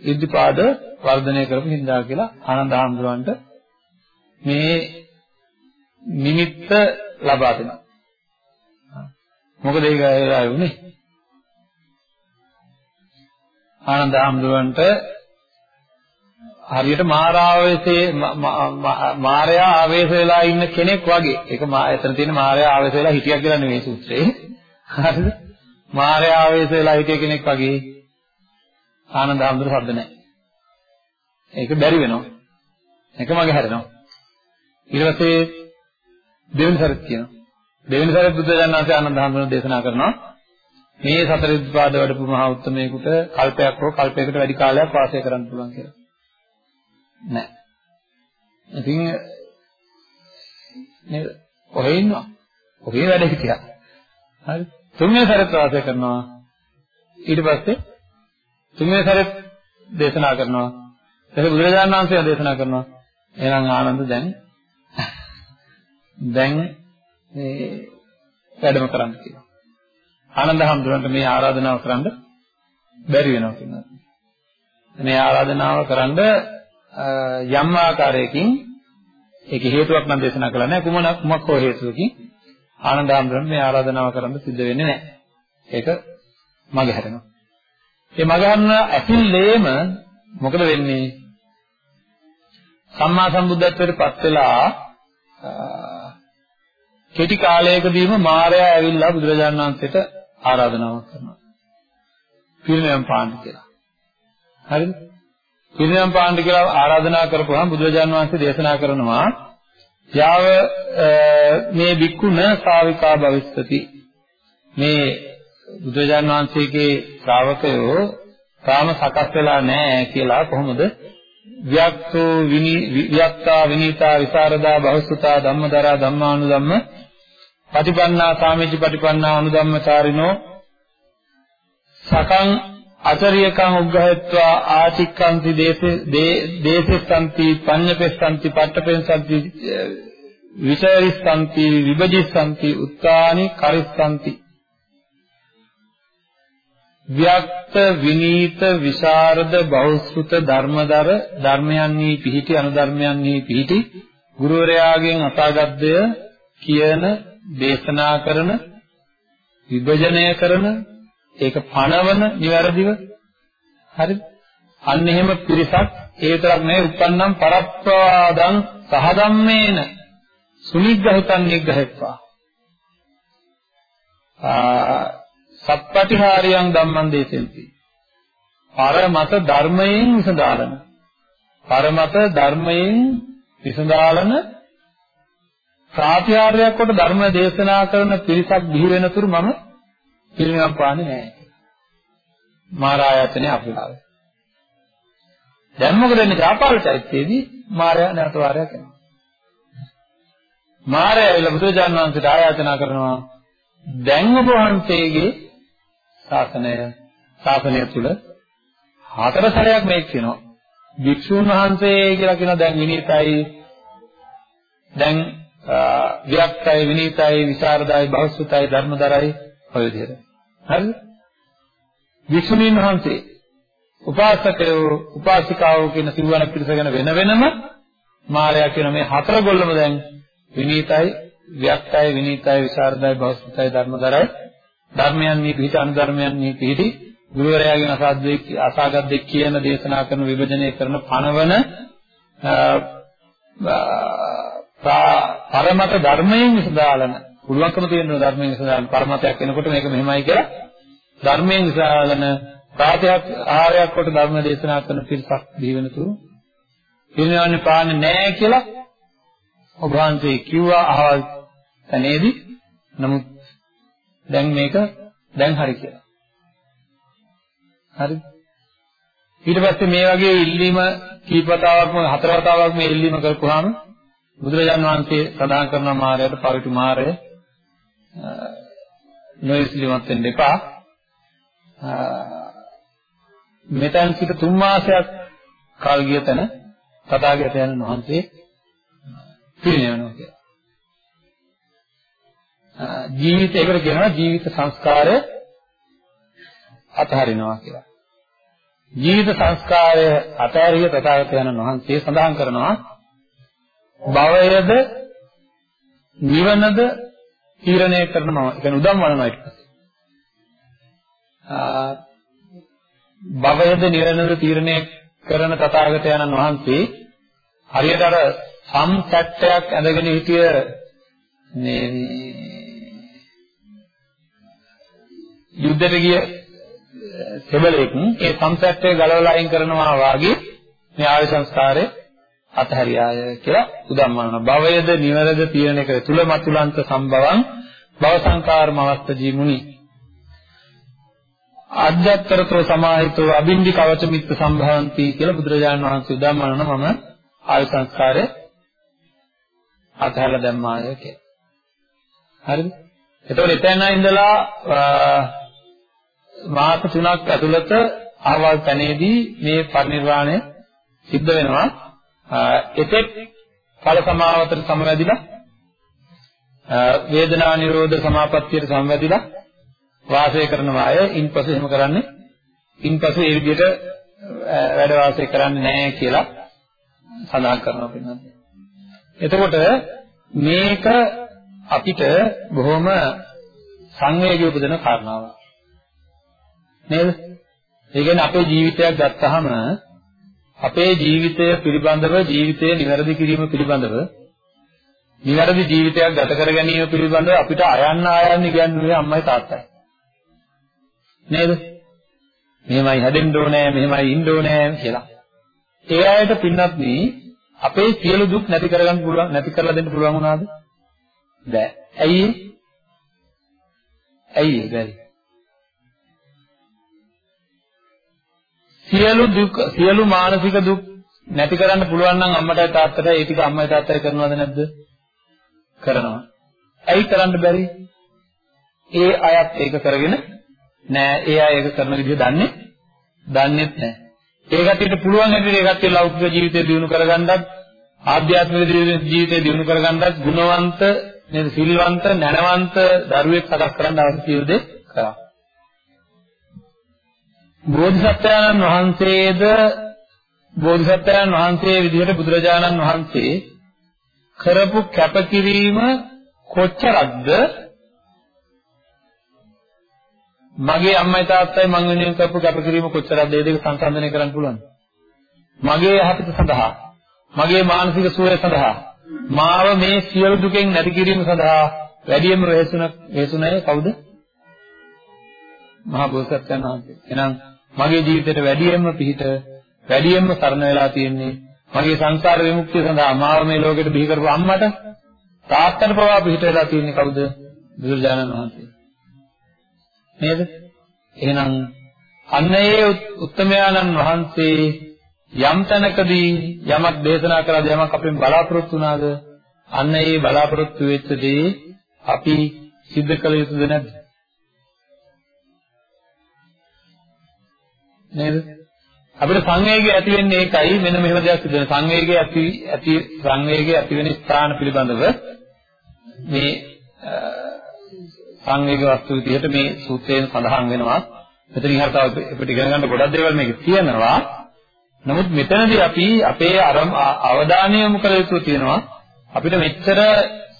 ඉද්ධිපාද වර්ධනය කරපු හින්දා කියලා ආනන්ද හාමුදුරන්ට මේ නිමිත්ත ලබා දෙනවා. මොකද ඒක වෙලා වුනේ? ආනන්ද හාමුදුරන්ට හරියට මාරාවේශේ මාරයා ආවේශ වෙලා ඉන්න කෙනෙක් වගේ. ඒක එතන තියෙන මාරයා ආවේශ වෙලා හිටියා කියලා නෙවෙයි සූත්‍රේ. හරිද? මාරයා ආවේශ වෙලා හිටිය කෙනෙක් වගේ ආනන්ද හාමුදුර શબ્ද නැහැ. ඒක බැරි වෙනවා. ඒක මගේ හැරෙනවා. ඊට පස්සේ දෙවෙනි සැරේත් කියනවා. දෙවෙනි සැරේත් බුද්ධ ඥානසේ ආනන්ද හාමුදුරන් දේශනා කරනවා මේ සතර විපාද වඩපු මහා උත්තමයෙකුට කල්පයක් හෝ කල්පයකට වැඩි කාලයක් වාසය කරන්න පුළුවන් කියලා. නෑ. ඉතින් නේද? ඔහේ ඉන්නවා. ඔහේ වැඩ හිටියා. හරි. තුන්වෙනි සැරේත් වාසය කරනවා. ඊට පස්සේ තුන්වෙනි සැරේත් දේශනා කරනවා. ඊට බුදුරජාණන් වහන්සේ දේශනා කරනවා. එහෙනම් ආනන්ද දැන් (laughs) දැන් මේ වැඩම කරන්න කියලා. ආනන්ද හැමදෙරන්ට මේ ආරාධනාව කරන්න බැරි වෙනවා කියනවා. මේ ආරාධනාව කරන්න යම් ආකාරයකින් ඒක හේතුවක් නම් දේශනා කළා නෑ කුමනක් කුමක් හෝ හේතුවකින් ආනන්ද හැමදෙරන්ට මේ ආරාධනාව කරන්න සිද්ධ වෙන්නේ නෑ. ඒක මග හැරෙනවා. මේ මග හැරෙන ඇතිල්ලේම මොකද වෙන්නේ? සම්මා සම්බුද්ධත්වයට පත් වෙලා කෙටි කාලයකදීම මාර්යා ඇවිල්ලා බුදුරජාණන් වහන්සේට ආරාධනාවක් කරනවා. පිරිනමම් පාන්න කියලා. හරිද? පිරිනමම් පාන්න කියලා ආරාධනා කරපුවාම බුදුරජාණන් වහන්සේ දේශනා කරනවා යාව මේ බික්කුණ ශාවිකා භවිස්සති. මේ බුදුරජාණන් වහන්සේගේ ශ්‍රාවකයෝ තාම සකස් වෙලා නැහැ කියලා කොහොමද වික්තෝ වික්තා විනීතා විසරදා බහුසුතා ධම්මදරා ධම්මානුධම්ම පටිපන්නා සාමිච්ච පටිපන්නා අනුධම්මචාරිනෝ සකං අචරියකං උග්ගහත්වා ආචික්කන්ති දේසේ දේසෙස්සන්ති පඤ්ඤපෙස්සන්ති පට්ඨපෙස්සන්ති විචරිස්සන්ති විභජිස්සන්ති උත්තානි කරිස්සන්ති. ව්‍යක්ත විනීත විශාරද බෞද්ධ ධර්මදර ධර්මයන්හි පිහිටි අනුධර්මයන්හි පිහිටි ගුරුවරයාගෙන් අසාගත්ය කියන දේශනා කරන විභජනය කරන ඒක පණවන નિවැරදිව හරිද? අන්න එහෙම පිරිසක් ඒ විතරක් නෙවෙයි. උපන්නම් පරප්‍රවාදං සහධම්මේන සුනිග්‍රහිතන් නිග්‍රහෙත්වා සත්පටිහාරියං ධම්මං දේශෙන්ති පරමත ධර්මයෙන් විසඳාලන. පරමත ධර්මයෙන් විසඳාලන ප්‍රාතිහාර්යයක් කොට ධර්ම දේශනා කරන පිරිසක් බිහි වෙනතුරු මම පිරිනමම් පාන්නේ නැහැ. මාරායතනේ අපිලාවේ. දැන් මොකද වෙන්නේ? ආපාල චෛත්‍යයේදී මාරයා නැවත වාරයක් එනවා. මාරයා ඇවිල්ලා බුදුරජාණන් වහන්සේට ආයාචනා කරනවා දැන් ඔබ වහන්සේගේ ශාසනය ශාසනය තුල හතර සැරයක් මේක කියනවා. භික්ෂුන් වහන්සේ කියලා කියන දැන් විනීතයි දැන් විරක්තයි විනීතයි විසරදයි බහුසුතයි ධර්මදරයි ඔය විදිහට. හරිද විසුණීන් වහන්සේ උපාසකයෝ උපාසිකාවෝ කියන සිවණ පිරිස ගැන වෙන වෙනම මායя කියන මේ හතර ගොල්ලම දැන් විනීතයි විරක්තයි විනීතයි විසරදයි බහුසුතයි ධර්මදරයි. ධර්මයන්හි පිහිට අනුධර්මයන්හි පිහිටි ගුරුවරයාගෙන් අසාද්දේ අසාගත් දෙක් කියන දේශනා කරන විභජනය කරන පණවන පරමත ධර්මයෙන් විසඳාලන පුළුවන්කම තියෙන ධර්මයෙන් විසඳාලන පරමතයක් වෙනකොට මේක මෙහෙමයි කියලා ධර්මයෙන් විසාගෙන ප්‍රාතයක් ආහාරයක් කොට ධර්ම දේශනා කරන පිරිසක් දී වෙන තුරු පිරිනවන්නේ පාන්නේ නැහැ කියලා ඔබ වහන්සේ කිව්වා අහවල් තැනේදී නමුත් දැන් මේක දැන් හරි කියලා. හරි. ඊට පස්සේ මේ වගේ ඉල්ලීම කීපතාවක්ම හතර වතාවක් මේ ඉල්ලීම කරපුවාම බුදුරජාන් වහන්සේ සඳහන් කරන මායයට පරිතු මායය නොයසිලිමත් වෙන්න එපා. මෙතෙන් සිට තුන් මාසයක් කල් ගිය තැන තථාගතයන් වහන්සේ පිරිනවනවා කියලා. ජීවිතයකට කියනවා ජීවිත සංස්කාරය අතහරිනවා කියලා. ජීවිත සංස්කාරය අතහැරිය තථාගතයන් වහන්සේ සඳහන් කරනවා භවයද නිවනද තීරණය කරනවා. ඒ කියන්නේ උදම් වලනවා ඊට පස්සේ. භවයද නිවනද තීරණය කරන තථාගතයන් වහන්සේ හරියට අර සම්සැට්ටයක් ඇඳගෙන හිටිය මේ යුද්ධයට ගිය සෙබලෙක් ඒ සම්සැට්ටය ගලවලා අයින් කරනවා වාගේ මේ ආයු සංස්කාරය අතහැරියාය කියලා උදම්මනන භවයද නිවරද තියෙන එක තුල මතුලන්ත සම්භවං භව සංකාරම අවස්ථජී මුනි අධ්‍යත්තරතෝ සමාහිතෝ අබින්දි කවච මිත්ත සම්භවಂತಿ කියලා බුදුරජාණන් වහන්සේ උදම්මනන මම ආයු සංස්කාරය අතහැරලා දැම්මාය කියලා. හරිද? එතකොට එතන ඉඳලා මාස 3ක් ඇතුළත ආවල් තැනේදී මේ පරිනිර්වාණය සිද්ධ වෙනවා. එතෙක් ඵල සමාවතට සමවැදිලා වේදනා නිරෝධ සමාපත්තියට සමවැදිලා වාසය කරනවා අය ඉන්පසු එහෙම කරන්නේ ඉන්පසු ඒ විදිහට වැඩ වාසය කරන්නේ නැහැ කියලා සඳහන් කරනවා පින්නත්. එතකොට මේක අපිට බොහොම සංවේගය උපදින කාරණාවක්. නේද? ඒ කියන්නේ අපේ ජීවිතයක් ගත්තාම අපේ ජීවිතය පිළිබඳව ජීවිතය નિවැරදි කිරීම පිළිබඳව નિවැරදි ජීවිතයක් ගත කර ගැනීම පිළිබඳව අපිට අයන්න ආයන්න කියන්නේ අම්මයි තාත්තයි. නේද? මෙහෙමයි හැදෙන්න ඕනේ, මෙහෙමයි ඉන්න ඕනේ කියලා. ඒ අයට පින්නත් අපේ සියලු දුක් නැති කරගන්න පුළුවන් නැති කරලා දෙන්න පුළුවන් වුණාද? බෑ. ඇයි? ඇයි බැරි? සියලු දුක් සියලු මානසික දුක් නැති කරන්න පුළුවන් නම් අම්මටයි තාත්තටයි ඒ ටික අම්මයි තාත්තයි කරනවද නැද්ද? කරනවා. ඇයි කරන්න බැරි? ඒ අයත් ඒක කරගෙන නෑ. ඒ අය ඒක කරන විදිහ දන්නේ දන්නේත් නෑ. ඒ කට්ටියට පුළුවන් හැටියට ඒ කට්ටිය ලෞකික ජීවිතය දියුණු කරගන්නත් ආධ්‍යාත්මික ජීවිතය දියුණු කරගන්නත් ගුණවන්ත නේද සිල්වන්ත නැනවන්ත දරුවෙක් සකස් කරන්න අවශ්‍ය දේ කරා. බෝධිසත්වයන්න් වහන්සේද බෝධිසත්වයන්න් වහන්සේ විදිහට බුදුරජාණන් වහන්සේ කරපු කැපකිරීම කොච්චරක්ද? මගේ අම්මයි තාත්තයි මං වෙනුවෙන් කරපු කැපකිරීම කොච්චරක්ද? ඒ දෙක සංසන්දනය කරන්න පුළුවන් මගේ යහපත සඳහා මගේ මානසික සුවය සඳහා මාව මේ සියලු දුකෙන් නැති කිරීම සඳහා වැඩියෙන්ම රැසුණ රැසුණේ කවුද? මහා බෝසත්යන් වහන්සේ. එහෙනම් මගේ ජීවිතේට වැඩියෙන්ම පිහිට වැඩියෙන්ම සරණ වෙලා තියෙන්නේ මගේ සංසාර විමුක්තිය සඳහා මාව මේ ලෝකෙට බිහි කරපු අම්මට තාත්තට පවා පිහිට වෙලා තියෙන්නේ කවුද? බුදුරජාණන් වහන්සේ. නේද? එහෙනම් අන්න ඒ උත්තමයාණන් වහන්සේ යම් තැනකදී යමක් දේශනා කළාද යමක් අපෙන් බලාපොරොත්තු වුණාද අන්න ඒ බලාපොරොත්තු වෙච්ච දේ අපි සිද්ධ කළ යුතුද නැද්ද? නේද? අපිට සංවේගය ඇති වෙන්නේ ඒකයි මෙන්න මෙහෙම දෙයක් සිදු වෙන සංවේගය ඇති ඇති සංවේගය ඇති වෙන ස්ථාන පිළිබඳව මේ සංවේග වස්තු විදිහට මේ සූත්‍රයෙන් සඳහන් වෙනවා. මෙතනින් හරියට අපිට ඉගෙන ගන්න ගොඩක් දේවල් මේක තියෙනවා. නමුත් මෙතනදී අපි අපේ අවධානය යොමු කළ යුතු තියෙනවා අපිට මෙච්චර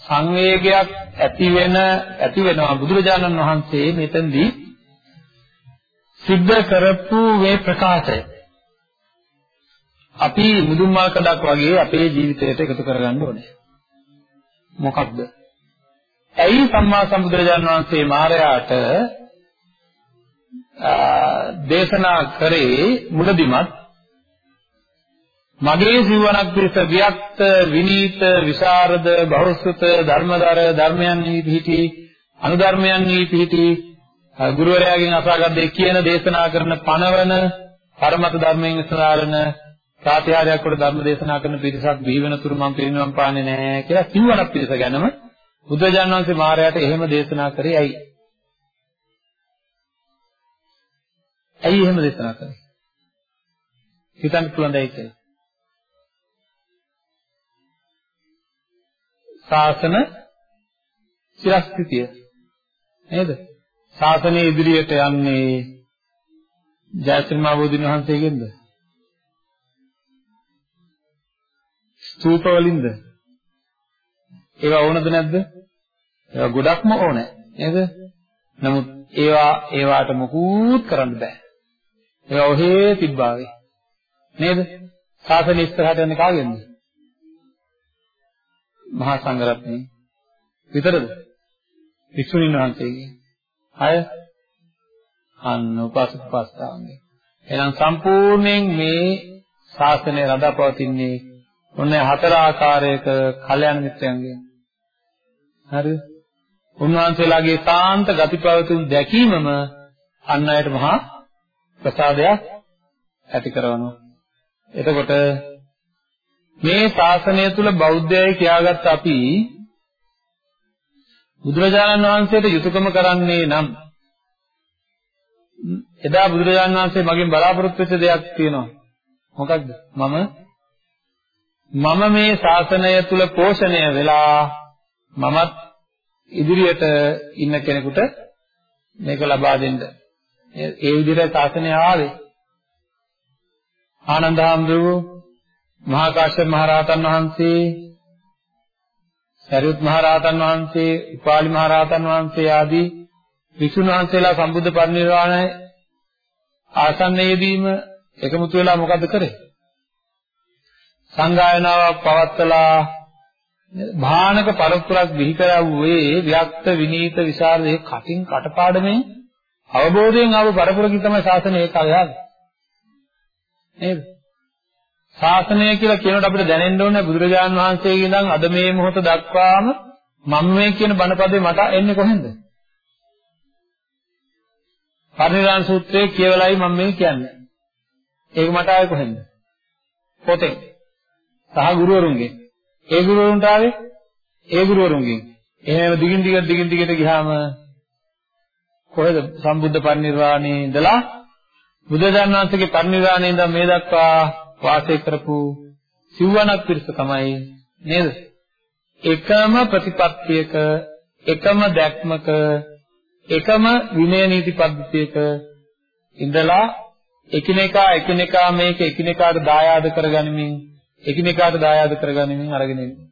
සංවේගයක් ඇති වෙන ඇති වෙනවා බුදුරජාණන් වහන්සේ මෙතෙන්දී සිද්ධ කරපු මේ ප්‍රකාශය අපි මුදුන් මල් කඩක් වගේ අපේ ජීවිතයට එකතු කරගන්න ඕනේ. මොකක්ද? ඇයි සම්මා සම්බුදුරජාණන් වහන්සේ මාරයාට දේශනා කරේ මුලදිමත් මගේ සිවණක් පිරිස වික්ත විනීත විශාරද බහුසුත ධර්මදර ධර්මයන්හි පිහිටි අනුධර්මයන්හි පිහිටි ගුරුවරයාගෙන් අසාගත් දේ කියන දේශනා කරන පණවන පරමත ධර්මයෙන් විසරාරණ ප්‍රාතිහාර්යයක් කොට ධර්ම දේශනා කරන පිරිසක් බිහි වෙන තුරු මම පිරිනවම් පාන්නේ නැහැ කියලා සිවණක් පිරිස ගැනම බුදුරජාණන් වහන්සේ මාරයාට එහෙම දේශනා කරේ ඇයි? ඇයි එහෙම දේශනා කරන්නේ? හිතන්න පුළුවන් දෙයක් කියලා. ශාසන චිරස්ථිතිය නේද? ශාසනයේ ඉදිරියට යන්නේ ජයශ්‍රී මහබෝධින් වහන්සේගෙන්ද? ස්තූප වලින්ද? ඒවා ඕනද නැද්ද? ඒවා ගොඩක්ම ඕනේ නේද? නමුත් ඒවා ඒවාට මොකුත් කරන්න බෑ. ඒවා ඔහේ තිබ්බාවේ. නේද? සාසන ඉස්සරහට යන්නේ කාගෙන්ද? මහා සංඝරත්නය විතරද? වික්ෂුණීන් වහන්සේගේ. අය අන්න උපාසක උපාසිකාවන්ගේ. එහෙනම් සම්පූර්ණයෙන් මේ ශාසනය රඳාපවතින්නේ ඔන්න හතර ආකාරයක කල්‍යාණ මිත්‍රයන්ගෙන්. හරිද? උන්වහන්සේලාගේ සාන්ත ගතිපවතුන් දැකීමම අන් අයට මහා ප්‍රසාදයක් ඇති කරනවා. එතකොට මේ ශාසනය තුල බෞද්ධයයි කියාගත්ත අපි බුදුරජාණන් වහන්සේට යුතුයකම කරන්නේ නම් එදා බුදුරජාණන් වහන්සේ මගෙන් බලාපොරොත්තු වෙච්ච දෙයක් තියෙනවා. මොකක්ද? මම මම මේ ශාසනය තුල පෝෂණය වෙලා මමත් ඉදිරියට ඉන්න කෙනෙකුට මේක ලබා දෙන්න. ඒ විදිහට ශාසනය ආවේ. ආනන්ද හාමුදුරුවෝ මහා කාශ්‍යප මහ රහතන් වහන්සේ සරියුත් මහ රහතන් වහන්සේ, උපාලි මහ රහතන් වහන්සේ ආදී විසුණු වහන්සේලා සම්බුද්ධ පරිනිර්වාණය ආසන්නයේදීම එකමුතු වෙලා මොකද කරේ? සංගායනාවක් පවත්වලා භානක පරස්පරක් බිහි කරවුවේ වික්ත විනීත විසරදේ කටින් කටපාඩමේ අවබෝධයෙන් ආව පරපුරකින් තමයි ශාසනය ඒකාවේ ආවේ. නේද? ශාසනය කියලා කියනකොට අපිට දැනෙන්න ඕනේ බුදුරජාන් වහන්සේගේ ඉඳන් අද මේ මොහොත දක්වාම මම මේ කියන බණපදේ මට එන්නේ කොහෙන්ද? පරිණාම සූත්‍රයේ කියවලයි මම මේ කියන්නේ. ඒක මට ආවේ කොහෙන්ද? පොතෙන්. සහ ගුරුවරුන්ගෙන්. ඒ ගුරුවරුන්ට ආවේ ඒ ගුරුවරුන්ගෙන්. එහෙම දිගින් දිගට දිගින් දිගට ගියාම කොහෙද සම්බුද්ධ පරිනිර්වාණයේ ඉඳලා බුදුරජාණන් වහන්සේගේ පරිනිර්වාණයේ ඉඳන් මේ දක්වා වාසය කරපු සිව්වණක් පිරිස තමයි නේද? එකම ප්‍රතිපත්තියක එකම දැක්මක එකම විනය නීති පද්ධතියක ඉඳලා එකිනෙකා එකිනෙකා මේක එකිනෙකාට දායාද කරගනිමින් එකිනෙකාට දායාද කරගනිමින් අරගෙන ඉන්නේ.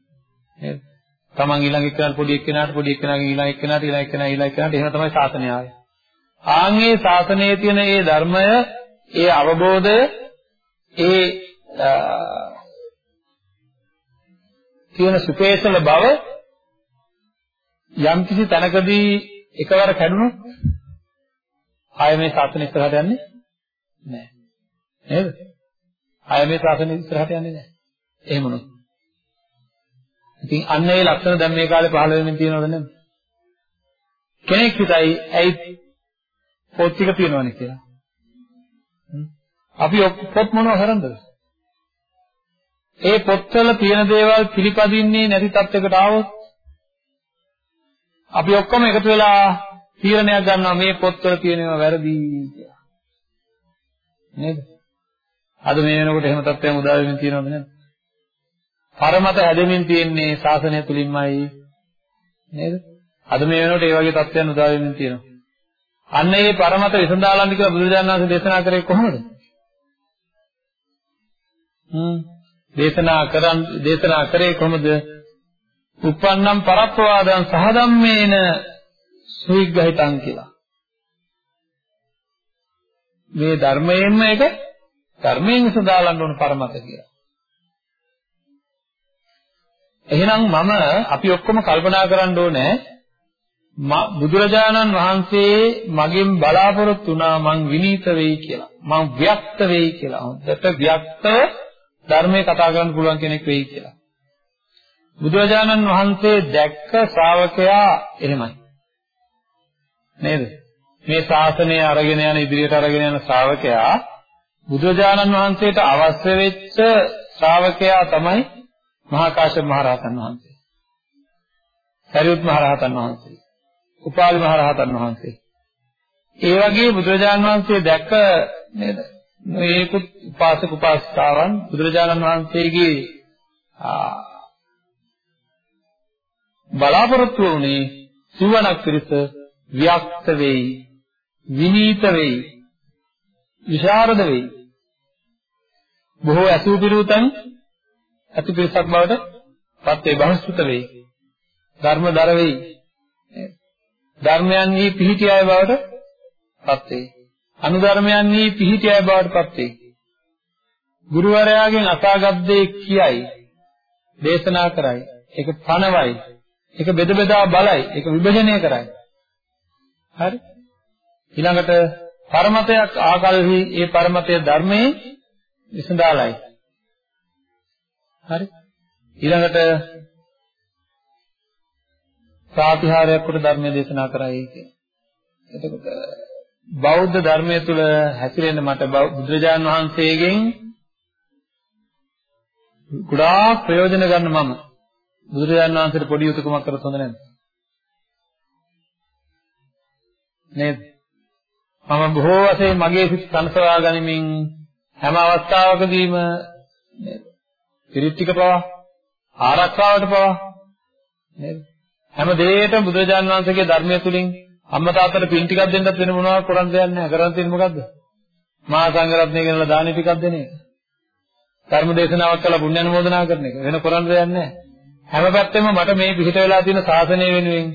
නේද? තමන් ඊළඟ එක්කෙනාට පොඩි එක්කෙනාට පොඩි එක්කෙනාගෙන් ඊළඟ එක්කෙනාට ඊළඟ එක්කෙනා ඊළඟ එක්කෙනාට එහෙම තමයි ශාසනය ආවේ. ආන්ගේ ශාසනයේ තියෙන ඒ ධර්මය, ඒ අවබෝධය, ඒ තියෙන සුපේසල බව යම් කිසි තැනකදී එකවර කැඩුනොත් ආය මේ ශාසනය ඉස්සරහට යන්නේ නැහැ. නේද? ආය මේ ශාසනය ඉස්සරහට යන්නේ නැහැ. එහෙම නෝ. ඉතින් අන්න ඒ ලක්ෂණ දැන් මේ කාලේ පහළ වෙමින් තියෙනවද නැද්ද? කෙනෙක් හිතයි ඇයි පොත් ටික තියෙනවනේ කියලා. අපි පොත් මොනව කරන්නද? ඒ පොත්වල තියෙන දේවල් පිළිපදින්නේ නැති තත්යකට ආවොත් අපි ඔක්කොම එකතු වෙලා තීරණයක් ගන්නවා මේ පොත්වල තියෙනවා වැරදි කියලා. නේද? අද මේ වෙනකොට එහෙම තත්ත්වයක් උදා වෙමින් තියෙනවද නැද්ද? පරමත හැදෙමින් තියෙන්නේ ශාසනය තුලින්මයි නේද? අද මේ වෙනකොට ඒ වගේ තත්ත්වයන් උදා වෙමින් තියෙනවා. අන්න ඒ පරමත විසඳාලන්න කියලා බුදුරජාණන් වහන්සේ දේශනා කරේ කොහොමද? හ්ම් දේශනා කරන් දේශනා කරේ කොහොමද? උප්පන්නම් පරප්පවාදං සහධම්මේන සුවිග්‍රහිතං කියලා. මේ ධර්මයෙන්ම එක ධර්මයෙන් විසඳාලන්න ඕන පරමත කියලා. එහෙනම් මම අපි ඔක්කොම කල්පනා කරන්න ඕනේ බුදුරජාණන් වහන්සේ මගෙන් බලාපොරොත්තු වුණා මං විනීත වෙයි කියලා. මං ව්‍යක්ත වෙයි කියලා. හොඳට ව්‍යක්තව ධර්මයේ කතා කරන්න පුළුවන් කෙනෙක් වෙයි කියලා. බුදුරජාණන් වහන්සේ දැක්ක ශ්‍රාවකයා එහෙමයි. නේද? මේ ශාසනය අරගෙන යන ඉදිරියට අරගෙන යන ශ්‍රාවකයා බුදුරජාණන් වහන්සේට අවශ්‍ය වෙච්ච ශ්‍රාවකයා තමයි මහා කාශ්‍යප මහ රහතන් වහන්සේ. සරියුත් මහ රහතන් වහන්සේ. උපාලි මහ රහතන් වහන්සේ. ඒ වගේ බුදුරජාණන් වහන්සේ දැක්ක නේද? මේකුත් උපාසක උපාසිකාවන් බුදුරජාණන් වහන්සේගේ බලාපොරොත්තු වුණේ සිවණක් පිරිස ව්‍යක්ත වෙයි විනීත වෙයි විශාරද වෙයි. බොහෝ ඇසූ පිරුතන් ඇති පිරිසක් බවට පත් වේ බහස්තුත වෙයි. ධර්මදර වෙයි ධර්මයන්හි පිහිටි අය බවට පත් වේ අනුධර්මයන්හි පිහිටි අය බවට පත් වේ. ගුරුවරයාගෙන් අසාගත් දේ කියයි. දේශනා කරයි. ඒක පණවයි. ඒක බෙද බෙදා බලයි. ඒක විභජනය කරයි. හරි. ඊළඟට පරමතයක් ආකල්හි ඒ පරමතය ධර්මයේ විසඳාලයි. හරි. ඊළඟට ප්‍රාතිහාරයක් කොට ධර්මය දේශනා කරයි කියන්නේ එතකොට බෞද්ධ ධර්මයේ තුල හැසිරෙන්න මට බුදුරජාන් වහන්සේගෙන් ගොඩාක් ප්‍රයෝජන ගන්න මම බුදුරජාන් වහන්සේට පොඩි යුතුයකමක් කරත් හොඳ නැද්ද නේද? මම බොහෝ වශයෙන් මගේ සිත් සංසවා ගනිමින් හැම අවස්ථාවකදීම නේද? පිරිත්තික පවා ආරක්ෂාවට පවා නේද? හැම දෙයකටම බුදුරජාන් වහන්සේගේ ධර්මය තුලින් අම්මා තාත්තට පින් ටිකක් දෙන්නත් වෙන මොනවද කරන් දෙයක් නැහැ. කරන් තියෙන්නේ මොකද්ද? මහා සංඝරත්නය ගෙනලා දානි ටිකක් දෙන එක. ධර්ම දේශනාවක් කළා පුණ්‍ය අනුමෝදනා කරන එක. වෙන කරන් දෙයක් නැහැ. හැම පැත්තෙම මට මේ පිහිට වෙලා තියෙන ශාසනය වෙනුවෙන්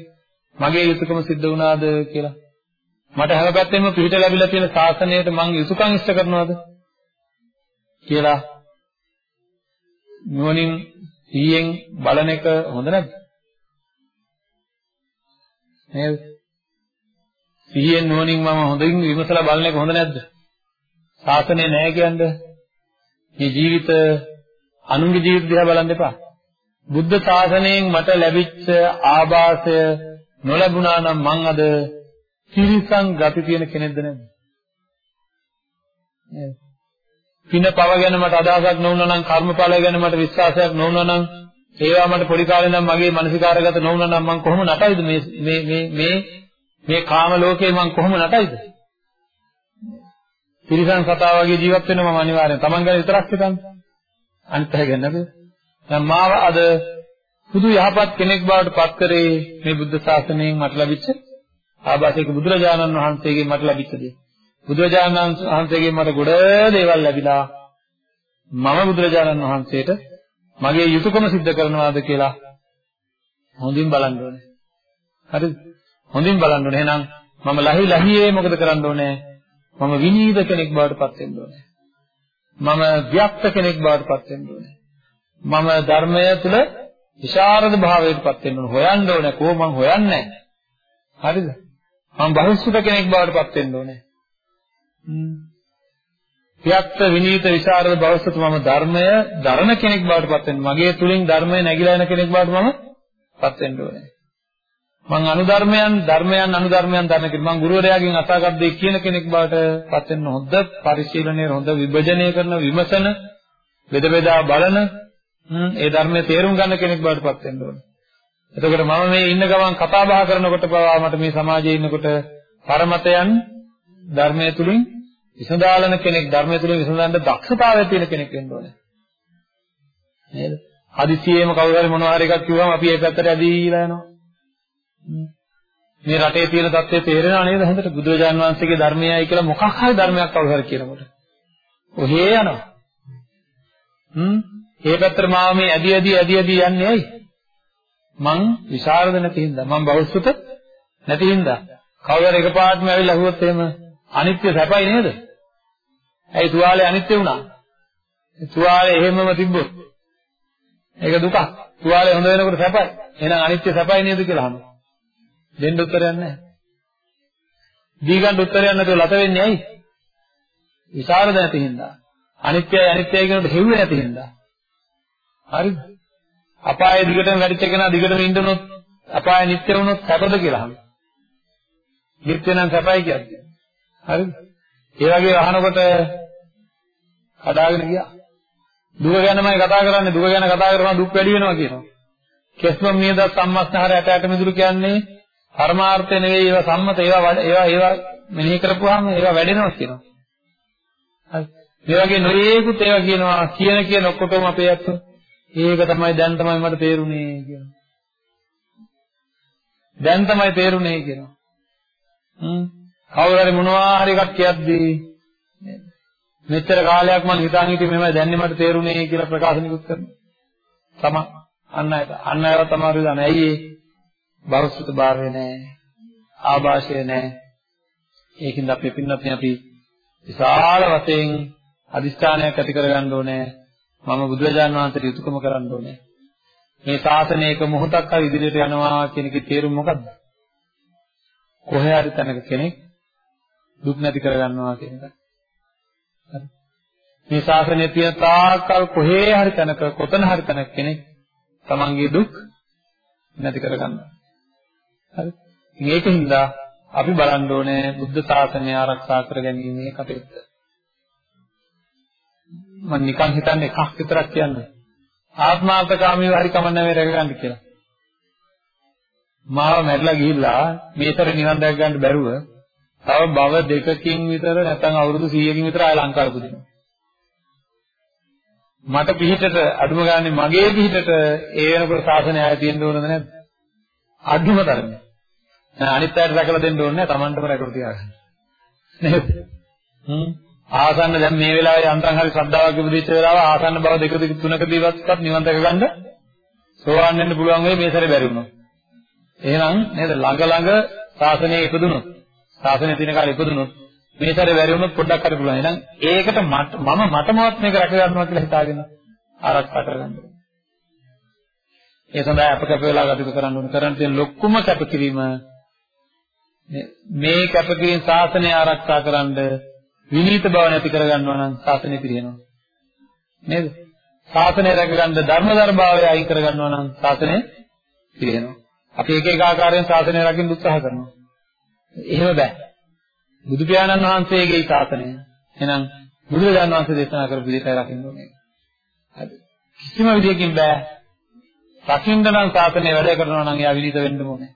මගේ යුතුයකම සිද්ධ වුණාද කියලා මට හැම පැත්තෙම පිහිට ලැබිලා තියෙන ශාසනයට මං යුතුයකම් ඉෂ්ට කරනවද කියලා නුවණින් සීයෙන් බලන එක හොඳ නැද්ද? නේද? සීයෙන් නුවණින් මම හොඳින් විමසලා බලන එක හොඳ නැද්ද? ශාසනය නැහැ කියන්නේ මේ ජීවිත අනුන්ගේ ජීවිත දිහා බලන්න එපා. බුද්ධ ශාසනයෙන් මට ලැබිච්ච ආభాසය නොලැබුණා නම් මං අද තිරිසන් ගති තියෙන කෙනෙක්ද නැද්ද? නේද? පින පව ගැන මට අදහසක් නොවුණා නම් කර්මඵල ගැන මට විශ්වාසයක් නොවුණා නම් ඒවා මට පොඩි කාලේ නම් මගේ මානසිකාරගත නොවුණා නම් මම කොහොම නටයිද මේ මේ මේ මේ මේ කාම ලෝකේ මම කොහොම නටයිද? තිරිසන් සතා වගේ ජීවත් වෙනවා මම අනිවාර්යෙන්. Taman ගැන විතරක් හිතන්න. අනිත් අය ගැන නෙවෙයි. දැන් මාව අද සුදු යහපත් කෙනෙක් බවට පත් කරේ මේ බුද්ධ ශාසනයෙන් මට ලැබිච්ච ආభాසයක බුදුරජාණන් වහන්සේගෙන් මට ලැබිච්ච දේ. බුදුරජාණන් වහන්සේගෙන් මට ගොඩ දේවල් ලැබිලා මම බුදුරජාණන් වහන්සේට මගේ යුතුයකම සිද්ධ කරනවාද කියලා හොඳින් බලන්න ඕනේ. හරිද? හොඳින් බලන්න ඕනේ. එහෙනම් මම ලහි ලහියේ මොකද කරන්න ඕනේ? මම විනීත කෙනෙක් බවට පත් වෙන්න ඕනේ. මම ව්‍යක්ත කෙනෙක් බවට පත් වෙන්න ඕනේ. මම ධර්මය තුළ විශාරද භාවයට පත් වෙන්න ඕනේ. හොයන්න ඕනේ. කොහොම මං හොයන්නේ නැහැ. හරිද? මම බහුසුත කෙනෙක් බවට පත් වෙන්න ඕනේ. හ්ම්. ත්‍යාක්ත විනීත විචාරද බවසත මම ධර්මය දරණ කෙනෙක් බවට පත් වෙන්න. මගේ තුලින් ධර්මය නැగిලා යන කෙනෙක් බවට මම පත් වෙන්න ඕනේ. මං අනුධර්මයන් ධර්මයන් අනුධර්මයන් දරන කෙනෙක්. මං ගුරුවරයාගෙන් අසාගත් දේ කියන කෙනෙක් බවට පත් වෙන්න හොඳ පරිශීලනය හොඳ විභජනය කරන විමසන බෙද බෙදා බලන ඒ ධර්මයේ තේරුම් ගන්න කෙනෙක් බවට පත් වෙන්න ඕනේ. එතකොට මම මේ ඉන්න ගමන් කතා බහ කරනකොට පවා මට මේ සමාජයේ ඉන්නකොට පරමතයන් ධර්මයේ තුලින් විසඳාලන කෙනෙක් ධර්මයේ තුලින් විසඳන්න දක්ෂතාවය තියෙන කෙනෙක් වෙන්න ඕනේ. නේද? හදිසියෙම කවුරු හරි මොනවා හරි එකක් කිව්වම අපි ඒ පැත්තට ඇදීලා යනවා. මේ රටේ තියෙන தත්ත්වය තේරෙනව නේද හොඳට බුදුරජාන් වහන්සේගේ ධර්මයයි කියලා මොකක් හරි ධර්මයක් කවුරු හරි කියනකොට. ඔහේ යනවා. හ්ම්. ඒ පැත්තට මාව මේ ඇදි ඇදි ඇදි ඇදි යන්නේ ඇයි? මං විශාරද නැති හින්දා මං බෞද්ධත නැති හින්දා කවුරු එකපාරටම ඇවිල්ලා අහුවොත් එහෙම අනිත්‍ය සැපයි නේද? ඇයි තුවාලේ අනිත්‍ය වුණා? තුවාලේ එහෙමම තිබ්බොත් ඒක දුකක්. තුවාලේ හොඳ වෙනකොට සැපයි. එහෙනම් අනිත්‍ය සැපයි නේද කියලා අහනවා. දෙන්න උත්තරයක් නැහැ. දී ගන්න උත්තරයක් නැතුව ලත වෙන්නේ ඇයි? විසරද නැති හින්දා. අනිත්‍යයි අනිත්‍යයි කියනකොට හෙව්වේ නැති හින්දා. හරිද? අපායේ දිගටම වැඩිච්ච කෙනා දිගටම ඉඳනොත් අපාය නිත්‍ය වුණොත් සැපද කියලා අහනවා. නිත්‍ය නම් සැපයි කියන්නේ. හරිද? ඒ වගේ අහනකොට කඩාගෙන ගියා. දුක ගැනමයි කතා කරන්නේ දුක ගැන කතා කරනවා දුක් වැඩි වෙනවා කියනවා. කෙස්ම මියද සම්මස්නහර ඇට ඇට මිදුළු කියන්නේ පරමාර්ථය නෙවෙයි ඒවා සම්මත ඒවා ඒවා ඒවා මෙනෙහි කරපුවාම ඒවා වැඩෙනවා කියනවා. හරි. මේ වගේ නොයේකුත් ඒවා කියනවා කියන කියන ඔක්කොටම අපේ අත්තු ඒක තමයි දැන් තමයි මට තේරුනේ කියනවා. දැන් තමයි තේරුනේ කියනවා. හ්ම්. කවුරු හරි මොනවා හරි එකක් කියද්දී මෙච්චර කාලයක් මම හිතාන් හිටියේ මෙහෙමයි දැන්නේ මට තේරුනේ කියලා ප්‍රකාශ නිකුත් කරනවා. තමයි. අන්න අය අන්න අයව තමයි දන්නේ. ඇයි ඒ බරසුත බාරේ නැහැ. ආభాෂය නැහැ. ඒකින්ද අපි පින්නත් අපි විශාල වශයෙන් අදිස්ථානයක් ඇති කරගන්න ඕනේ. මම බුදුරජාණන් වහන්සේට යුතුයකම කරන්න ඕනේ. මේ ශාසනයක මොහොතක් හරි ඉදිරියට යනවා කියන එකේ තේරුම මොකද්ද? කොහේ හරි තැනක කෙනෙක් දුක් නැති කරගන්නවා කියන එක. මේ ශාසනයේ තියෙන තාක්කල් කොහේ හරි තැනක කොතන හරි තැනක කෙනෙක් තමන්ගේ දුක් නැති කරගන්නවා. හරි. ඉතින් ඒකින්ද අපි බලන්න ඕනේ බුද්ධ ශාසනය ආරක්ෂා කර ගැනීමේ කටයුත්ත. මම නිකන් හිතන්නේ එකක් විතරක් කියන්නේ. ආත්මාර්ථකාමීව හරි කමන්නේ මේ රැක ගන්න කියලා. මාව මැරිලා ගිහිල්ලා මේතර නිවන් දැක ගන්න බැරුව තව භව දෙකකින් විතර නැත්නම් අවුරුදු 100කින් විතර ආය ලංකාවට පුදිනවා. මට පිහිටට අඩුම ගානේ මගේ පිහිටට ඒ වෙනකොට සාසනය ආය තියෙන්න ඕනද නැද්ද? අඩුම තරමේ. නෑ අනිත් අයට රැකලා දෙන්න ඕනේ නෑ Tamanටම රැකලා තියාගන්න. නේද? හ්ම් ආසන්න දැන් මේ වෙලාවේ අන්තං හරි ශ්‍රද්ධාවක් ඉපදිච්ච වෙලාව ආසන්න බව දෙක දෙක තුනකදීවත් නිවන් දැක ගන්න සෝවාන් වෙන්න පුළුවන් වෙයි මේ සැරේ බැරි වුණොත්. එහෙනම් නේද ළඟ ළඟ ශාසනයේ ඉපදුනොත් ශාසනයේ තියෙන කාලේ ඉපදුනොත් මේ සැරේ බැරි වුණොත් පොඩ්ඩක් හරි පුළුවන්. එහෙනම් ඒකට මම මටමවත් මේක රැක ගන්නවා කියලා හිතාගෙන ආරක්ෂා කරගන්න. ඒ සඳහා අප කැප වෙලා ගත කරන්න ඕනේ. කරන්න තියෙන ලොකුම කැපකිරීම මේ කැපකිරීම ශාසනය ආරක්ෂා කරන්න විනීත බව නැති කරගන්නවා නම් ශාසනය පිරිනවනවා. නේද? ශාසනය රැකගන්න ධර්මදර භාවය අයින් කරගන්නවා නම් ශාසනය පිරිනවනවා. අපි එක එක ආකාරයෙන් ශාසනය රකින්න උත්සාහ කරනවා. එහෙම බෑ. බුදු පියාණන් වහන්සේගේ ශාසනය. එහෙනම් බුදුරජාණන් වහන්සේ දේශනා කරපු විදිහට රකින්න ඕනේ. හරි. කිසිම විදියකින් බෑ. රකින්න නම් ශාසනය වැඩ කරනවා නම් එයා විනීත වෙන්න ඕනේ.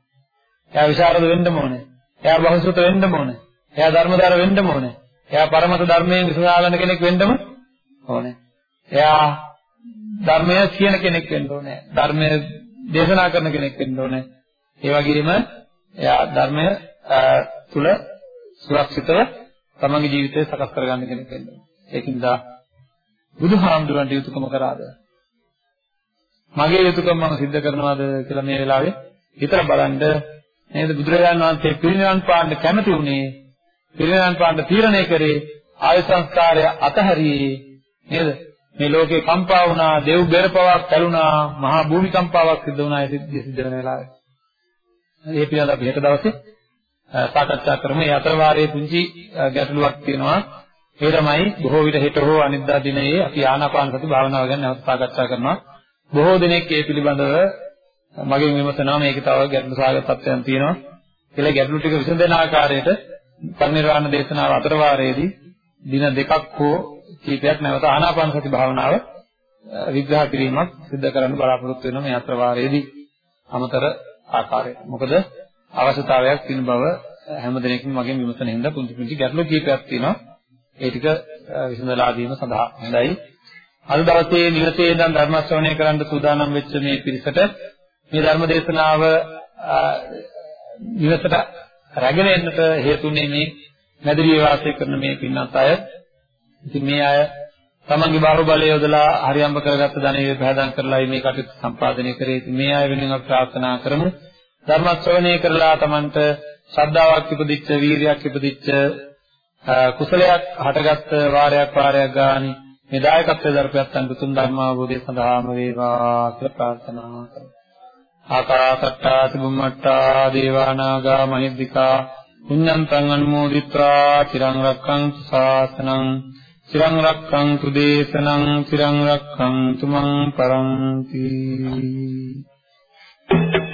එයා විශාරද වෙන්න ඕනේ. එයා බහුසුත වෙන්න ඕනේ. එයා ධර්මදර වෙන්න ඕනේ. එයා පරමත ධර්මයෙන් විසඳාගන්න කෙනෙක් වෙන්නම ඕනේ. එයා ධර්මය කියන කෙනෙක් වෙන්න ඕනේ. ධර්මය දේශනා කරන කෙනෙක් වෙන්න ඕනේ. ඒ වගේම එයා ධර්මය තුල සුරක්ෂිතව තමන්ගේ ජීවිතය සකස් කරගන්න කෙනෙක් වෙන්න ඕනේ. ඒකින්ද බුදුහාමුදුරන්ට යුතුයකම කරාද? මගේ යුතුයකම මම සිද්ධ කරනවාද කියලා මේ වෙලාවේ හිතලා බලන්න නේද බුදුරජාණන් වහන්සේ පිරිනිවන් පාන්න කැමති වුණේ පිරිනමන පාන්න තීරණය කරේ ආය සංස්කාරය අතහැරියේ නේද? මේ ලෝකේ කම්පා වුණා, දෙව් බෙරපවක් ඇලුනා, මහා භූමිකම්පාවක් සිද්ධ වුණා ඒ සිද්ධිය සිද්ධ වෙන වෙලාවේ. මේ පිළිබඳව අපි හෙට දවසේ සාකච්ඡා කරමු. මේ අතර වාරයේ පුංචි ගැටලුවක් තියෙනවා. ඒ තමයි බොහෝ විට හෙට හෝ අනිද්දා දිනයේ අපි ආනාපාන සති භාවනාව ගැන නැවත සාකච්ඡා කරනවා. බොහෝ දෙනෙක් ඒ පිළිබඳව මගෙන් විමසනවා මේක තව ගැටලු සාගත තත්ත්වයන් තියෙනවා. කියලා ගැටලු ටික විසඳන ආකාරයට පරිනිර්වාණ දේශනාව අතර වාරයේදී දින දෙකක් හෝ කීපයක් නැවත ආනාපාන සති භාවනාව විග්‍රහ කිරීමක් සිදු කරන්න බලාපොරොත්තු වෙනවා මේ අතර වාරයේදී අමතර ආකාරයට. මොකද අවශ්‍යතාවයක් තියෙන බව හැමදෙනෙක්ම මගෙන් විමසන හින්දා පුංචි පුංචි ගැටලු කීපයක් තියෙනවා. ඒ ටික විසඳලා දීම සඳහා හොඳයි. අද දවසේ නිවසේ ඉඳන් ධර්ම ශ්‍රවණය කරන්න සූදානම් වෙච්ච මේ පිරිසට මේ ධර්ම දේශනාව නිවසට රැගෙන එන්නට හේතුුනේ මේ මැදිරියේ වාසය කරන මේ පින්නත් අය. ඉතින් මේ අය තමන්ගේ බාහුවලය යොදලා හරියම්බ කරගත්ත ධනෙ පහදම් කරලා මේ කටයුතු සම්පාදනය කරේ. ඉතින් මේ අය වෙනුවෙන් අපි ප්‍රාර්ථනා කරමු. ධර්ම ශ්‍රවණය කරලා තමන්ට ශ්‍රද්ධාවක් ඉපදිච්ච, වීරියක් ඉපදිච්ච කුසලයක් හටගත්ත වාරයක් වාරයක් ගානේ මේ දායකත්වයේ දරපැත්තන් තුන් ධර්ම අවබෝධය සඳහාම වේවා කියලා ප්‍රාර්ථනා කරමු. ආකාසට්ටා සුභමට්ටා දේවානාගා මහිද්దికා පුඤ්ඤන්තං අනුමෝදිත්වා චිරං රක්ඛන්තු ශාසනං චිරං රක්ඛන්තු දේශනං චිරං රක්ඛන්තු මං පරන්ති Thank you.